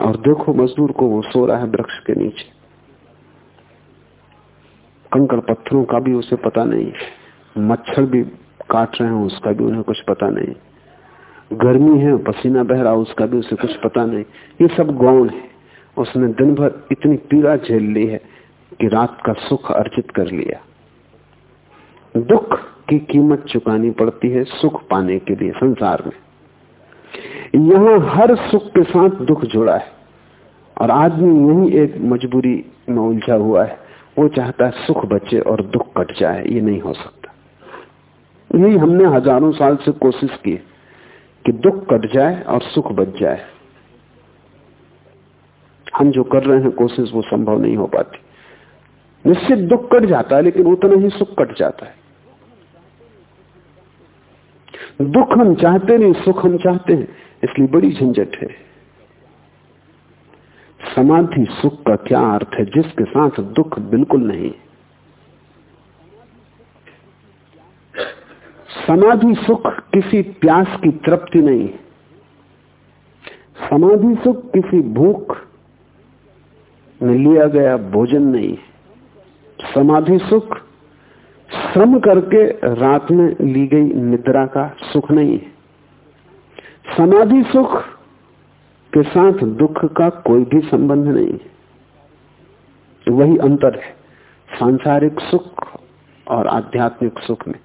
और देखो मजदूर को वो सो रहा है वृक्ष के नीचे। कंकड़ पत्थरों का भी उसे पता नहीं। मच्छर भी काट रहे हैं, उसका भी उन्हें कुछ पता नहीं। गर्मी है, पसीना बह रहा उसका भी उसे कुछ पता नहीं। ये सब गौण है। उसने दिन भर इतनी पीड़ा झेल ली है कि रात का सुख अर्जित कर लिया। दुख की कीमत चुकानी पड़ती है सुख पाने के लिए संसार में। यहाँ हर सुख के साथ दुख जुड़ा है। और आदमी यही एक मजबूरी में उलझा हुआ है। वो चाहता है सुख बचे और दुख कट जाए, ये नहीं हो सकता। यही हमने हज़ारों साल से कोशिश की कि दुख कट जाए और सुख बच जाए। हम जो कर रहे हैं, कोशिश वो संभव नहीं हो पाती। निश्चित दुख कट जाता है, लेकिन उतना ही सुख कट जाता है। दुख हम चाहते नहीं, सुख हम चाहते हैं। इसलिए बड़ी झंझट है। समाधि सुख का क्या अर्थ है? जिसके साथ दुख बिल्कुल नहीं। समाधि सुख किसी प्यास की तृप्ति नहीं। समाधि सुख किसी भूख में लिया गया भोजन नहीं। समाधि सुख श्रम करके रात में ली गई निद्रा का सुख नहीं। है समाधि सुख के साथ दुख का कोई भी संबंध नहीं है। वही अंतर है, सांसारिक सुख और आध्यात्मिक सुख में।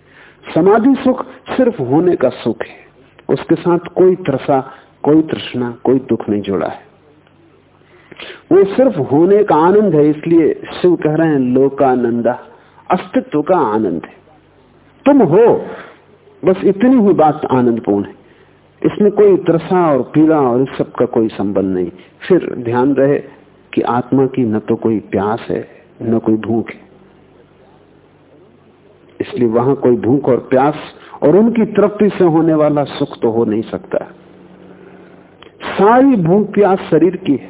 समाधि सुख सिर्फ़ होने का सुख है, उसके साथ कोई त्रसा, कोई तृष्णा, कोई दुख नहीं जुड़ा है। वो सिर्फ़ होने का आनंद है, इसलिए शिव कह रहे हैं, लोकानंदा, अस्तित्व का आनंद है। तुम हो, बस इतनी ही बात आनंदपूर्ण है। इसमें कोई त्रसा और पीड़ा और इस सब का कोई संबंध नहीं। फिर ध्यान रहे कि आत्मा की न तो कोई प्यास है, न कोई भूख है। इसलिए वहाँ कोई भूख और प्यास और उनकी तृप्ति से होने वाला सुख तो हो नहीं सकता। सारी भूख प्यास शरीर की है,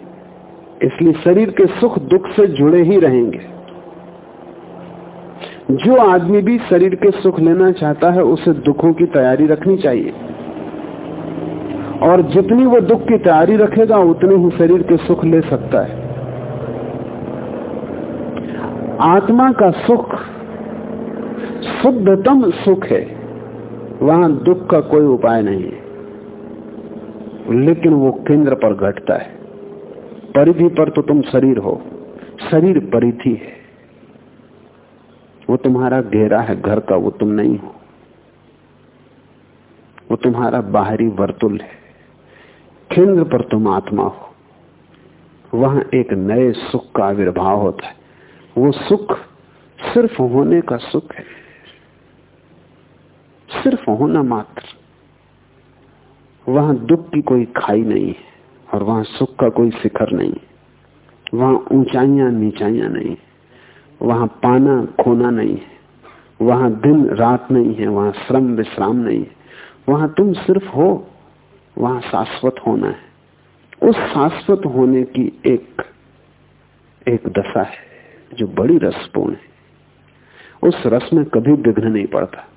इसलिए शरीर के सुख दुख से जुड़े ही रहेंगे। जो आदमी भी शरीर के सुख लेना चाहता है, उसे दुखों की तैयारी रखनी चाहिए। और जितनी वो दुख की तैयारी रखेगा, उतने ही शरीर के सुख ले सकता है। आत्मा का सुख, शुद्धतम सुख है। वहाँ दुख का कोई उपाय नहीं है। लेकिन वो केंद्र पर घटता है। परिधि पर तो तुम शरीर हो। शरीर परिधि है। वो तुम्हारा घेरा है, घर का वो तुम नहीं हो। वो तुम्हारा बाहरी वर्तुल है। केंद्र पर तुम आत्मा हो। वहाँ एक नए सुख का आविर्भाव होता है। वो सुख सिर्फ़ होने का सुख है। सिर्फ़ होना मात्र। वहाँ दुख की कोई खाई नहीं है और वहाँ सुख का कोई शिखर नहीं है। वहाँ ऊंचाइयाँ नीचाइयाँ नहीं वहाँ पाना खोना नहीं है। वहाँ दिन रात नहीं है। वहाँ श्रम विश्राम नहीं है। वहाँ तुम सिर्फ़ हो। वहाँ शाश्वत होना है। उस शाश्वत होने की एक एक दशा है जो बड़ी रसपूर्ण है। उस रस में कभी विघ्न नहीं पड़ता।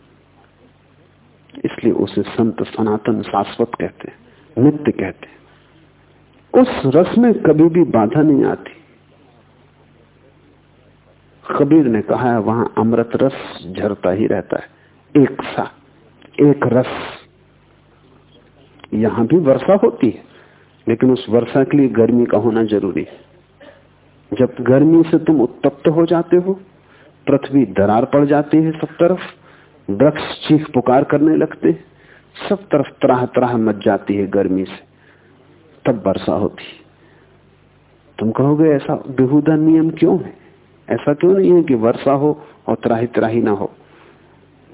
इसलिए उसे संत सनातन शाश्वत कहते हैं, नित्य कहते हैं। उस रस में कभी भी बाधा नहीं आती। कबीर ने कहा है, वहाँ अमृत रस झरता ही रहता है। एक सा, एक रस। यहाँ भी वर्षा होती है, लेकिन उस वर्षा के लिए गर्मी का होना ज़रूरी है। जब गर्मी से तुम उत्तप्त हो जाते हो, पृथ्वी दरार पड़ जाती है सब तरफ़, वृक्ष चीख पुकार करने लगते सब तरफ़ त्राह त्राह मच जाती है गर्मी से, तब वर्षा होती तुम कहोगे, ऐसा बेहुदा नियम क्यों है? ऐसा क्यों नहीं है कि वर्षा हो और त्राही त्राही ना हो?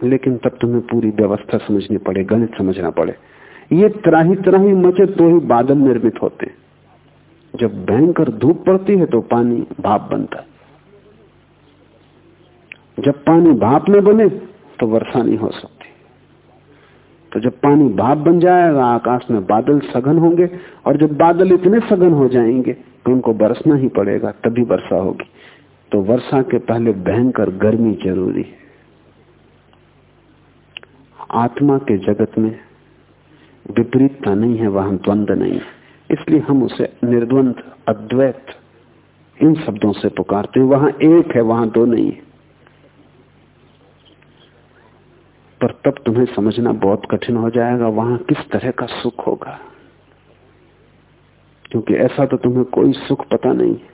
लेकिन तब तुम्हें पूरी व्यवस्था समझनी पड़े, गणित समझना पड़े। ये त्राही त्राही मचे तो ही बादल निर्मित होते। जब भयंकर धूप पड़ती है तो पानी भाप बनता है। जब पानी भाप में बने तो वर्षा नहीं हो सकती। तो जब पानी भाप बन जाएगा, आकाश में बादल सघन होंगे और जब बादल इतने सघन हो जाएँगे तो उनको बरसना ही पड़ेगा, तभी वर्षा होगी। तो वर्षा के पहले भयंकर गर्मी ज़रूरी है। आत्मा के जगत में विपरीतता नहीं है, वहाँ द्वंद नहीं। है इसलिए हम उसे निर्द्वंद, अद्वैत, इन शब्दों से पुकारते हैं। वहाँ एक है, वहाँ दो नहीं है। पर तब तुम्हें समझना बहुत कठिन हो जाएगा, वहाँ किस तरह का सुख होगा। क्योंकि ऐसा तो तुम्हें कोई सुख पता नहीं है,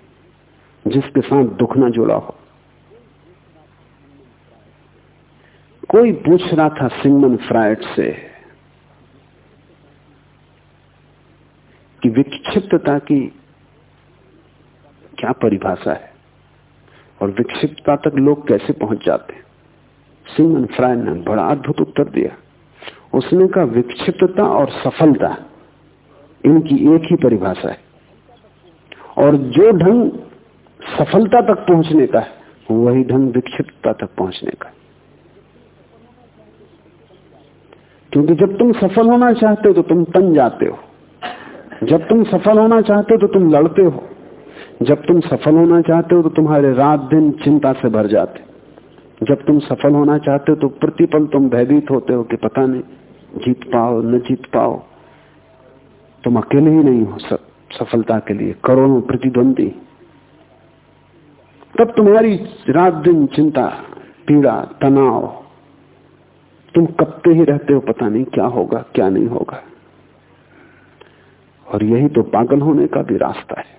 जिसके साथ दुख ना जुड़ा हो। कोई पूछ रहा था सिंगमन फ्राइड से कि विक्षिप्तता की क्या परिभाषा है? और विक्षिप्तता तक लोग कैसे पहुँच जाते सिमन फ्राय ने बड़ा अद्भुत उत्तर दिया। उसने कहा, विक्षिप्तता और सफलता इनकी एक ही परिभाषा है। और जो ढंग सफलता तक पहुँचने का है, वही ढंग विक्षिप्तता तक पहुँचने का क्योंकि जब तुम सफल होना चाहते हो तो तुम तन जाते हो। जब तुम सफल होना चाहते हो तो तुम लड़ते हो। जब तुम सफल होना चाहते हो तो तुम्हारे रात दिन चिंता से भर जाते। जब तुम सफल होना चाहते हो तो प्रतिपल तुम भयभीत होते हो कि पता नहीं, जीत पाओ, न जीत पाओ। तुम अकेले ही नहीं हो सब सफलता के लिए, करोड़ों प्रतिद्वंदी। तब तुम्हारी रात दिन चिंता, पीड़ा, तनाव, तुम कपते ही रहते हो, पता नहीं क्या होगा, क्या नहीं होगा। और यही तो पागल होने का भी रास्ता है।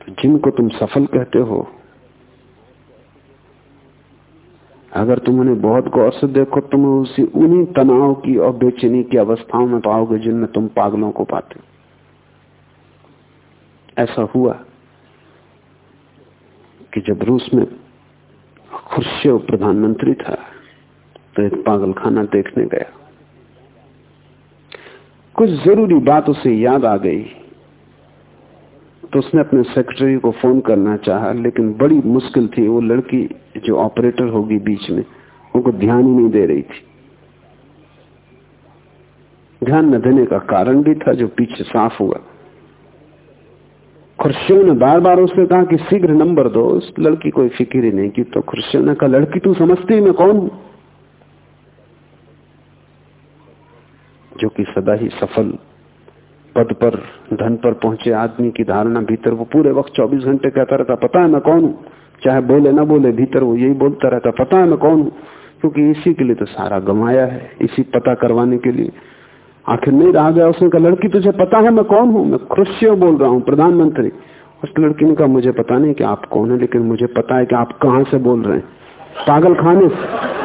तो जिनको तुम सफल कहते हो, अगर तुम उन्हें बहुत गौर से देखो, तुम उसी उन्हीं तनाव की और बेचैनी की अवस्थाओं में पाओगे जिनमें तुम पागलों को पाते हो। ऐसा हुआ कि जब रूस में खुर्शेव प्रधानमंत्री था तो एक पागलखाना देखने गया। कुछ ज़रूरी बात उसे याद आ गई तो उसने अपने सेक्रेटरी को फ़ोन करना चाहा, लेकिन बड़ी मुश्किल थी। वो लड़की जो ऑपरेटर होगी बीच में, उनको ध्यान ही नहीं दे रही थी। ध्यान न देने का कारण भी था जो पीछे साफ़ हुआ। खुर्शियों ने बार बार उसने कहा कि शीघ्र नंबर दो। उस लड़की कोई फ़िक्र ही नहीं की तो खुर्शियों ने कहा, लड़की तू समझती मैं कौन हूँ? जो कि सदा ही सफल पद पर, धन पर पहुँचे, आदमी की धारणा भीतर वो पूरे वक्त 24 घंटे कहता रहता, पता है मैं कौन हूँ? चाहे बोले ना बोले, भीतर वो यही बोलता रहता, पता है मैं कौन हूँ? क्योंकि इसी के लिए तो सारा गंवाया है, इसी पता करवाने के लिए। आखिर नहीं रहा गया उसने कहा, लड़की, तुझे पता है मैं कौन हूँ? मैं क्रुष्य बोल रहा हूँ, प्रधानमंत्री। उस लड़की ने कहा, मुझे पता नहीं कि आप कौन है, लेकिन मुझे पता है कि आप कहाँ से बोल रहे हैं। पागल खाने से।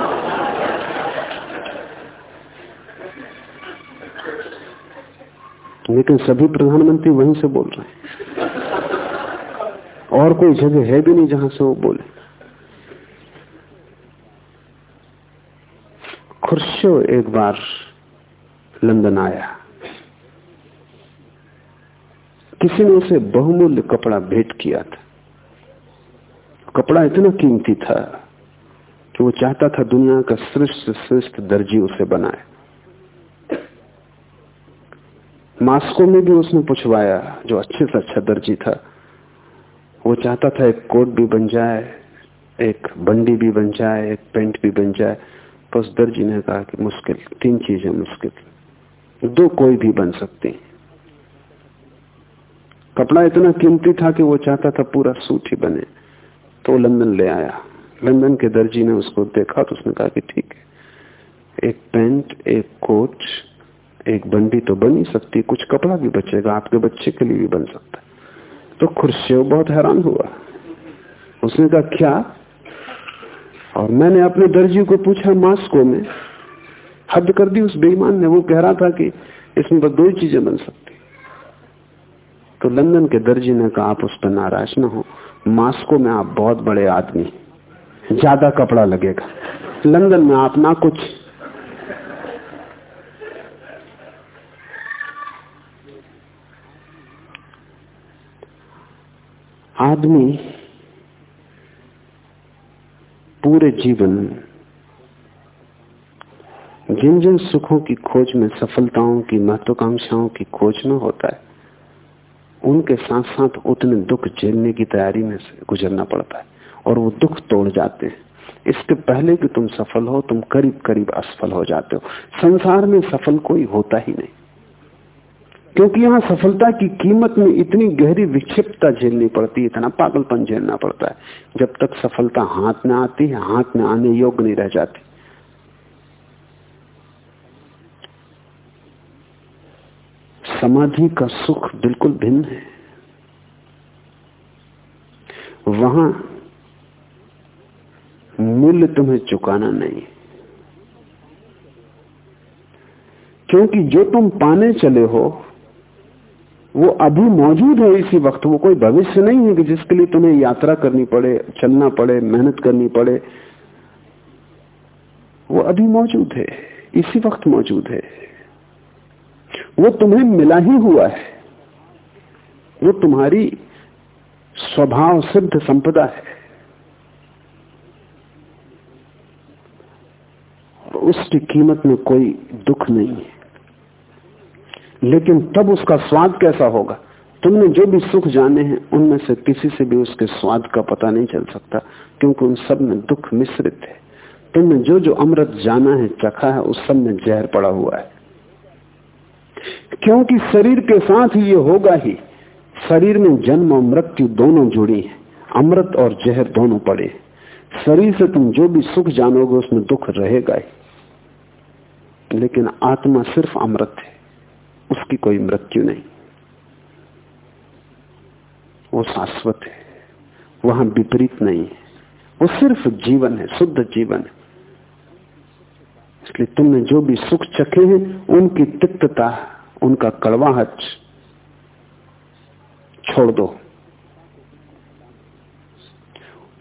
लेकिन सभी प्रधानमंत्री वहीं से बोल रहे हैं। और कोई जगह है भी नहीं जहाँ से वो बोले। खुर्शो एक बार लंदन आया। किसी ने उसे बहुमूल्य कपड़ा भेंट किया था। कपड़ा इतना कीमती था कि वो चाहता था दुनिया का श्रेष्ठ श्रेष्ठ दर्जी उसे बनाए। मास्को में भी उसने पूछवाया, जो अच्छे से अच्छा दर्जी था। वो चाहता था एक कोट भी बन जाए, एक बंडी भी बन जाए, एक पेंट भी बन जाए। तो उस दर्जी ने कहा कि मुश्किल, तीन चीज़ें मुश्किल दो कोई भी बन सकती। कपड़ा इतना कीमती था कि वो चाहता था पूरा सूट ही बने। तो लंदन ले आया। लंदन के दर्जी ने उसको देखा तो उसने कहा कि ठीक है। एक पेंट, एक कोट एक बंडी तो बन ही सकती, कुछ कपड़ा भी बचेगा, आपके बच्चे के लिए भी बन सकता तो खुर्शियों बहुत हैरान हुआ। उसने कहा, क्या? और मैंने अपने दर्जी को पूछा, मास्को में? हद कर दी उस बेईमान ने। वो कह रहा था कि इसमें बस दो ही चीज़ें बन सकती। तो लंदन के दर्जी ने कहा, आप उस पर नाराज़ ना हो। मास्को में आप बहुत बड़े आदमी ज़्यादा कपड़ा लगेगा। लंदन में आप ना कुछ आदमी पूरे जीवन जिन जिन सुखों की खोज में, सफलताओं की, महत्वाकांक्षाओं की खोज में होता है, उनके साथ साथ उतने दुख झेलने की तैयारी में से गुजरना पड़ता है और वो दुख तोड़ जाते हैं। इसके पहले कि तुम सफल हो, तुम करीब करीब असफल हो जाते हो। संसार में सफल कोई होता ही नहीं। क्योंकि यहाँ सफलता की कीमत में इतनी गहरी विक्षिप्तता झेलनी पड़ती है, इतना पागलपन झेलना पड़ता है। जब तक सफलता हाथ में आती है, हाथ में आने योग्य नहीं रह जाती। समाधि का सुख बिल्कुल भिन्न है। वहाँ मूल्य तुम्हें चुकाना नहीं। क्योंकि जो तुम पाने चले हो वो अभी मौजूद है इसी वक्त, वो कोई भविष्य नहीं है कि जिसके लिए तुम्हें यात्रा करनी पड़े, चलना पड़े, मेहनत करनी पड़े। वो अभी मौजूद है, इसी वक्त मौजूद है। वो तुम्हें मिला ही हुआ है। वो तुम्हारी स्वभाव सिद्ध संपदा है। उसकी कीमत में कोई दुख नहीं है। लेकिन तब उसका स्वाद कैसा होगा? तुमने जो भी सुख जाने हैं, उनमें से किसी से भी उसके स्वाद का पता नहीं चल सकता, क्योंकि उन सब में दुख मिश्रित है। तुमने जो जो अमृत जाना है, चखा है, उस सब में जहर पड़ा हुआ है। क्योंकि शरीर के साथ ये होगा ही। शरीर में जन्म और मृत्यु दोनों जुड़ी है। अमृत और जहर दोनों पड़े शरीर से तुम जो भी सुख जानोगे, उसमें दुख रहेगा ही। लेकिन आत्मा सिर्फ़ अमृत है। उसकी कोई मृत्यु नहीं। वो शाश्वत है। वहाँ विपरीत नहीं है। वो सिर्फ़ जीवन है, शुद्ध जीवन है। इसलिए तुमने जो भी सुख चखे हैं, उनकी तिक्तता, उनका कड़वाहट छोड़ दो।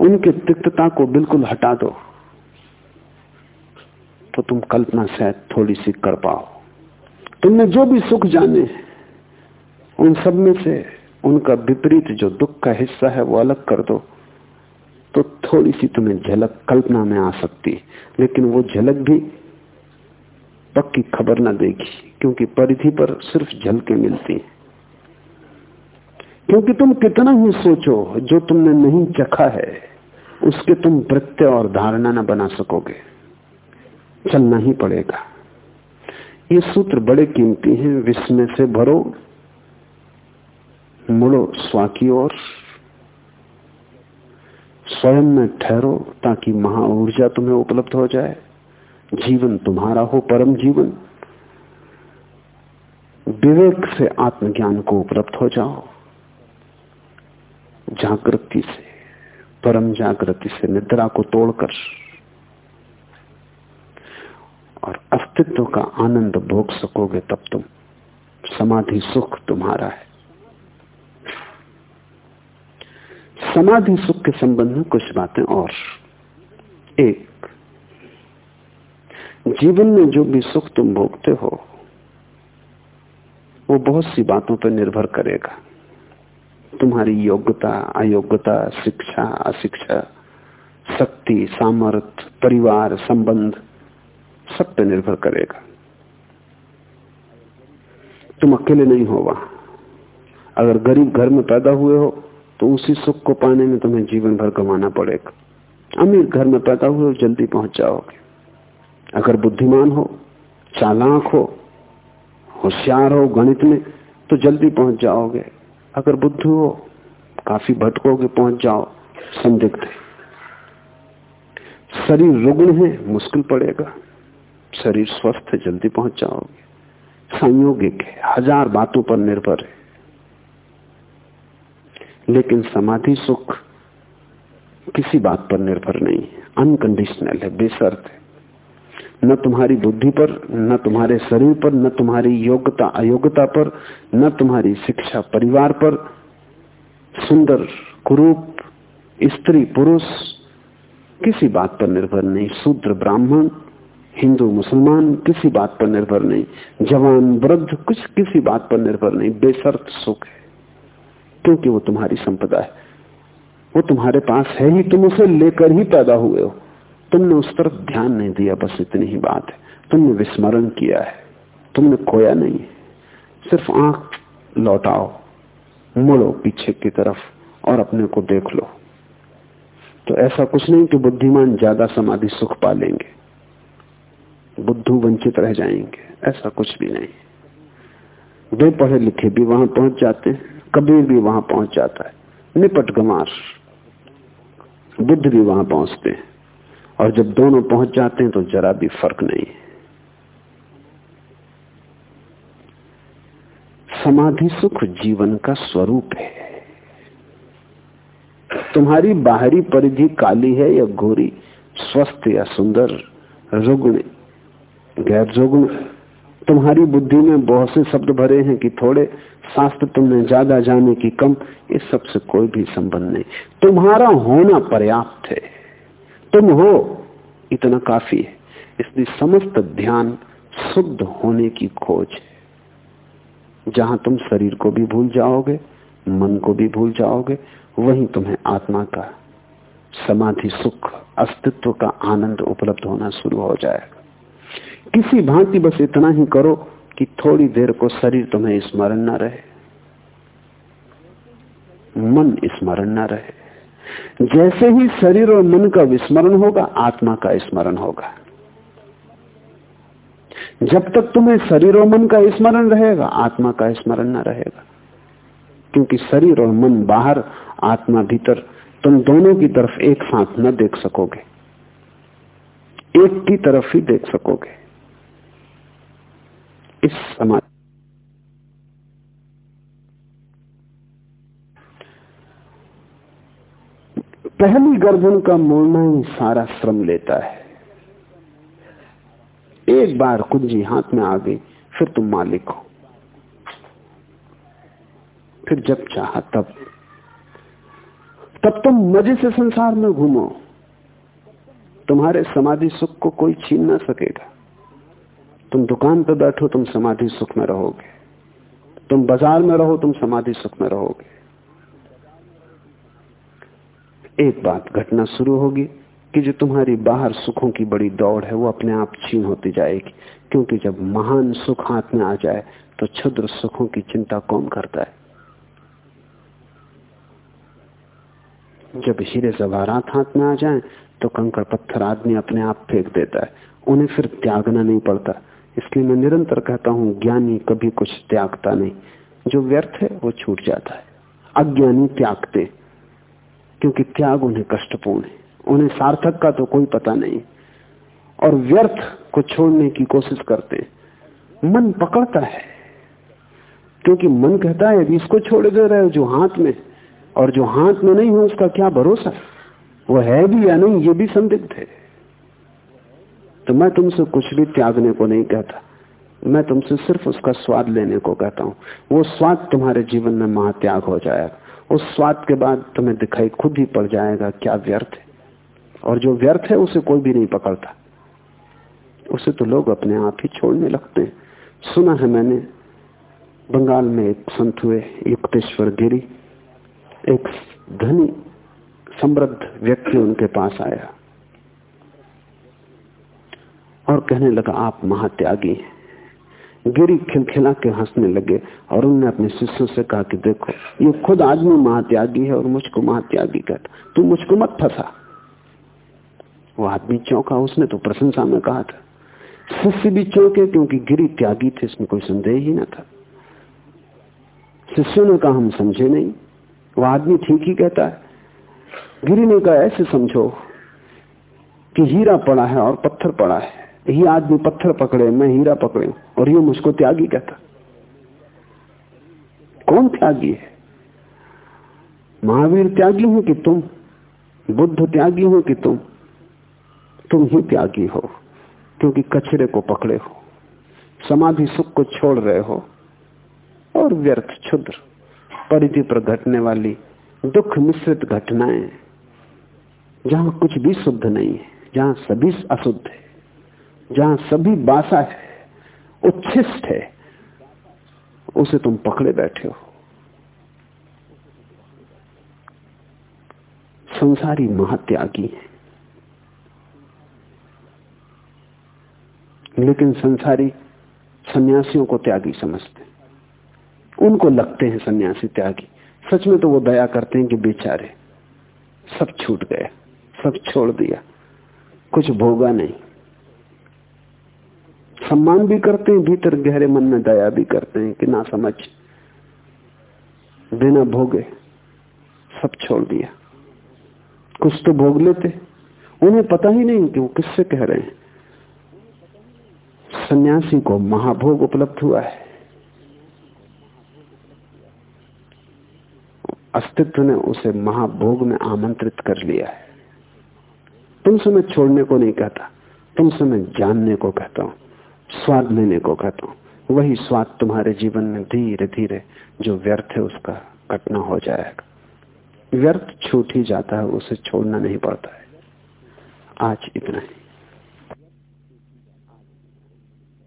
उनके तिक्तता को बिल्कुल हटा दो। तो तुम कल्पना शायद थोड़ी सी कर पाओ। तुमने जो भी सुख जाने उन सब में से उनका विपरीत जो दुख का हिस्सा है, वो अलग कर दो। तो थोड़ी सी तुम्हें झलक कल्पना में आ सकती लेकिन वो झलक भी पक्की खबर ना देगी, क्योंकि परिधि पर सिर्फ़ झलके मिलती हैं। क्योंकि तुम कितना ही सोचो, जो तुमने नहीं चखा है, उसके तुम प्रत्यय और धारणा न बना सकोगे। चलना ही पड़ेगा। ये सूत्र बड़े कीमती हैं। विस्मय से भरो, मुड़ो स्वा की ओर। स्वयं में ठहरो ताकि महा ऊर्जा तुम्हें उपलब्ध हो जाए। जीवन तुम्हारा हो, परम जीवन। विवेक से आत्मज्ञान को उपलब्ध हो जाओ। जागृति से, परम जागृति से निद्रा को तोड़कर। और अस्तित्व का आनंद भोग सकोगे तब तुम, समाधि सुख तुम्हारा है। समाधि सुख के संबंध में कुछ बातें और। एक, जीवन में जो भी सुख तुम भोगते हो, वो बहुत सी बातों पर निर्भर करेगा। तुम्हारी योग्यता, अयोग्यता, शिक्षा, अशिक्षा, शक्ति सामर्थ्य परिवार, संबंध सब पे निर्भर करेगा। तुम अकेले नहीं हो वहाँ। अगर गरीब घर में पैदा हुए हो तो उसी सुख को पाने में तुम्हें जीवन भर कमाना पड़ेगा। अमीर घर में पैदा हुए हो, जल्दी पहुँच जाओगे। अगर बुद्धिमान हो, चालाक हो, होशियार हो गणित में तो जल्दी पहुँच जाओगे। अगर बुद्ध हो, काफ़ी भटकोगे, पहुँच जाओ। संदिग्ध शरीर रुग्ण है, मुश्किल पड़ेगा। शरीर स्वस्थ है जल्दी पहुँच जाओगे। संयोगिक है, हज़ार बातों पर निर्भर है। लेकिन समाधि सुख किसी बात पर निर्भर नहीं है। अनकंडीशनल है, बेसर्त है। न तुम्हारी बुद्धि पर, न तुम्हारे शरीर पर, न तुम्हारी योग्यता, अयोग्यता पर, न तुम्हारी शिक्षा, परिवार पर। सुंदर, कुरूप, स्त्री, पुरुष किसी बात पर निर्भर नहीं। शूद्र, ब्राह्मण हिंदू, मुसलमान किसी बात पर निर्भर नहीं। जवान, वृद्ध कुछ किसी बात पर निर्भर नहीं। बेसर्त सुख है, क्योंकि वो तुम्हारी संपदा है। वो तुम्हारे पास है ही, तुम उसे लेकर ही पैदा हुए हो। तुमने उस तरफ़ ध्यान नहीं दिया, बस इतनी ही बात है। तुमने विस्मरण किया है, तुमने खोया नहीं सिर्फ़ आँख लौटाओ, मुड़ो पीछे की तरफ़ और अपने को देख लो। तो ऐसा कुछ नहीं कि बुद्धिमान ज़्यादा समाधि सुख पा लेंगे। बुद्धू वंचित रह जाएँगे। ऐसा कुछ भी नहीं। वे पढ़े लिखे भी वहाँ पहुँच जाते हैं कबीर भी वहाँ पहुँच जाता है। निपट गमार बुद्ध भी वहाँ पहुँचते हैं। और जब दोनों पहुँच जाते हैं तो जरा भी फ़र्क नहीं है। समाधि सुख जीवन का स्वरूप है। तुम्हारी बाहरी परिधि काली है या गोरी, स्वस्थ या सुंदर, रुग्ण गैर रुग्ण तुम्हारी बुद्धि में बहुत से शब्द भरे हैं कि थोड़े शास्त्र तुमने ज़्यादा जाने की कम, इस सबसे कोई भी संबंध नहीं। तुम्हारा होना पर्याप्त है। तुम हो, इतना काफ़ी है। इसलिए समस्त ध्यान शुद्ध होने की खोज है। जहाँ तुम शरीर को भी भूल जाओगे, मन को भी भूल जाओगे, वहीं तुम्हें आत्मा का समाधि, सुख, अस्तित्व का आनंद उपलब्ध होना शुरू हो जाएगा। किसी भांति बस इतना ही करो कि थोड़ी देर को शरीर तुम्हें स्मरण ना रहे। मन स्मरण ना रहे। जैसे ही शरीर और मन का विस्मरण होगा, आत्मा का स्मरण होगा। जब तक तुम्हें शरीर और मन का स्मरण रहेगा, आत्मा का स्मरण ना रहेगा। क्योंकि शरीर और मन बाहर, आत्मा भीतर, तुम दोनों की तरफ़ एक साथ न देख सकोगे। एक की तरफ़ ही देख सकोगे। इस समाज पहली गर्दन का मोड़ना ही सारा श्रम लेता है। एक बार कुंजी हाथ में आ गई, फिर तुम मालिक हो। फिर जब चाह तब। तब तुम मज़े से संसार में घूमो। तुम्हारे समाधि सुख को कोई छीन ना सकेगा। तुम दुकान पर बैठो, तुम समाधि सुख में रहोगे। तुम बाज़ार में रहो, तुम समाधि सुख में रहोगे। एक बात घटना शुरू होगी कि जो तुम्हारी बाहर सुखों की बड़ी दौड़ है, वो अपने आप छीन होती जाएगी। क्योंकि जब महान सुख हाथ में आ जाए तो क्षुद्र सुखों की चिंता कौन करता है? जब हीरे जवाहरात हाथ में आ जाए तो कंकड़ पत्थर आदमी अपने आप फेंक देता है। उन्हें फिर त्यागना नहीं पड़ता। इसलिए मैं निरंतर कहता हूँ, ज्ञानी कभी कुछ त्यागता नहीं। जो व्यर्थ है, वो छूट जाता है। अज्ञानी त्यागते क्योंकि त्याग उन्हें कष्टपूर्ण है। उन्हें सार्थक का तो कोई पता नहीं। और व्यर्थ को छोड़ने की कोशिश करते मन पकड़ता है, क्योंकि मन कहता है इसको छोड़ दे रहे हो जो हाथ में और जो हाथ में नहीं हो, उसका क्या भरोसा? वो है भी या नहीं, ये भी संदिग्ध है। तो मैं तुमसे कुछ भी त्यागने को नहीं कहता। मैं तुमसे सिर्फ़ उसका स्वाद लेने को कहता हूँ। वो स्वाद तुम्हारे जीवन में महात्याग हो जाएगा। उस स्वाद के बाद तुम्हें दिखाई खुद ही पड़ जाएगा क्या व्यर्थ है। और जो व्यर्थ है, उसे कोई भी नहीं पकड़ता। उसे तो लोग अपने आप ही छोड़ने लगते हैं। सुना है मैंने, बंगाल में एक संत हुए, युक्तेश्वर गिरी। एक धनी, समृद्ध व्यक्ति उनके पास आया। और कहने लगा, आप महात्यागी हैं। गिरी खिलखिला के हंसने लगे और उन्होंने अपने शिष्यों से कहा कि देखो, ये खुद आदमी महात्यागी है और मुझको महात्यागी कहता तू मुझको मत फंसा। वो आदमी चौंका, उसने तो प्रशंसा में कहा था। शिष्य भी चौंके क्योंकि गिरी त्यागी थे, इसमें कोई संदेह ही ना था। शिष्यों ने कहा, हम समझे नहीं। वो आदमी ठीक ही कहता है। गिरी ने कहा, ऐसे समझो कि हीरा पड़ा है और पत्थर पड़ा है। ये आदमी पत्थर पकड़े, मैं हीरा पकड़े, और ये मुझको त्यागी कहता। कौन त्यागी है? महावीर त्यागी हो कि तुम? बुद्ध त्यागी हो कि तुम? तुम ही त्यागी हो, क्योंकि कचरे को पकड़े हो, समाधि सुख को छोड़ रहे हो, और व्यर्थ क्षुद्र, परिधि पर घटने वाली दुख मिश्रित घटनाएँ, जहाँ कुछ भी शुद्ध नहीं है, जहाँ सभी अशुद्ध है। जहाँ सभी बासा है, उच्छिष्ट है, उसे तुम पकड़े बैठे हो। संसारी महात्यागी है। लेकिन संसारी सन्यासियों को त्यागी समझते उनको लगते हैं सन्यासी त्यागी। सच में तो वो दया करते हैं कि बेचारे सब छूट गए, सब छोड़ दिया। कुछ भोगा नहीं। सम्मान भी करते हैं, भीतर गहरे मन में दया भी करते हैं कि ना समझ। बिना भोगे सब छोड़ दिया। कुछ तो भोग लेते, उन्हें पता ही नहीं कि वो किससे कह रहे हैं। सन्यासी को महाभोग उपलब्ध हुआ है। अस्तित्व ने उसे महाभोग में आमंत्रित कर लिया है। तुमसे मैं छोड़ने को नहीं कहता, तुमसे मैं जानने को कहता हूँ। स्वाद लेने को कहता हूँ। वही स्वाद तुम्हारे जीवन में धीरे धीरे जो व्यर्थ है उसका कटना हो जाएगा। व्यर्थ छूट ही जाता है, उसे छोड़ना नहीं पड़ता है। आज इतना ही।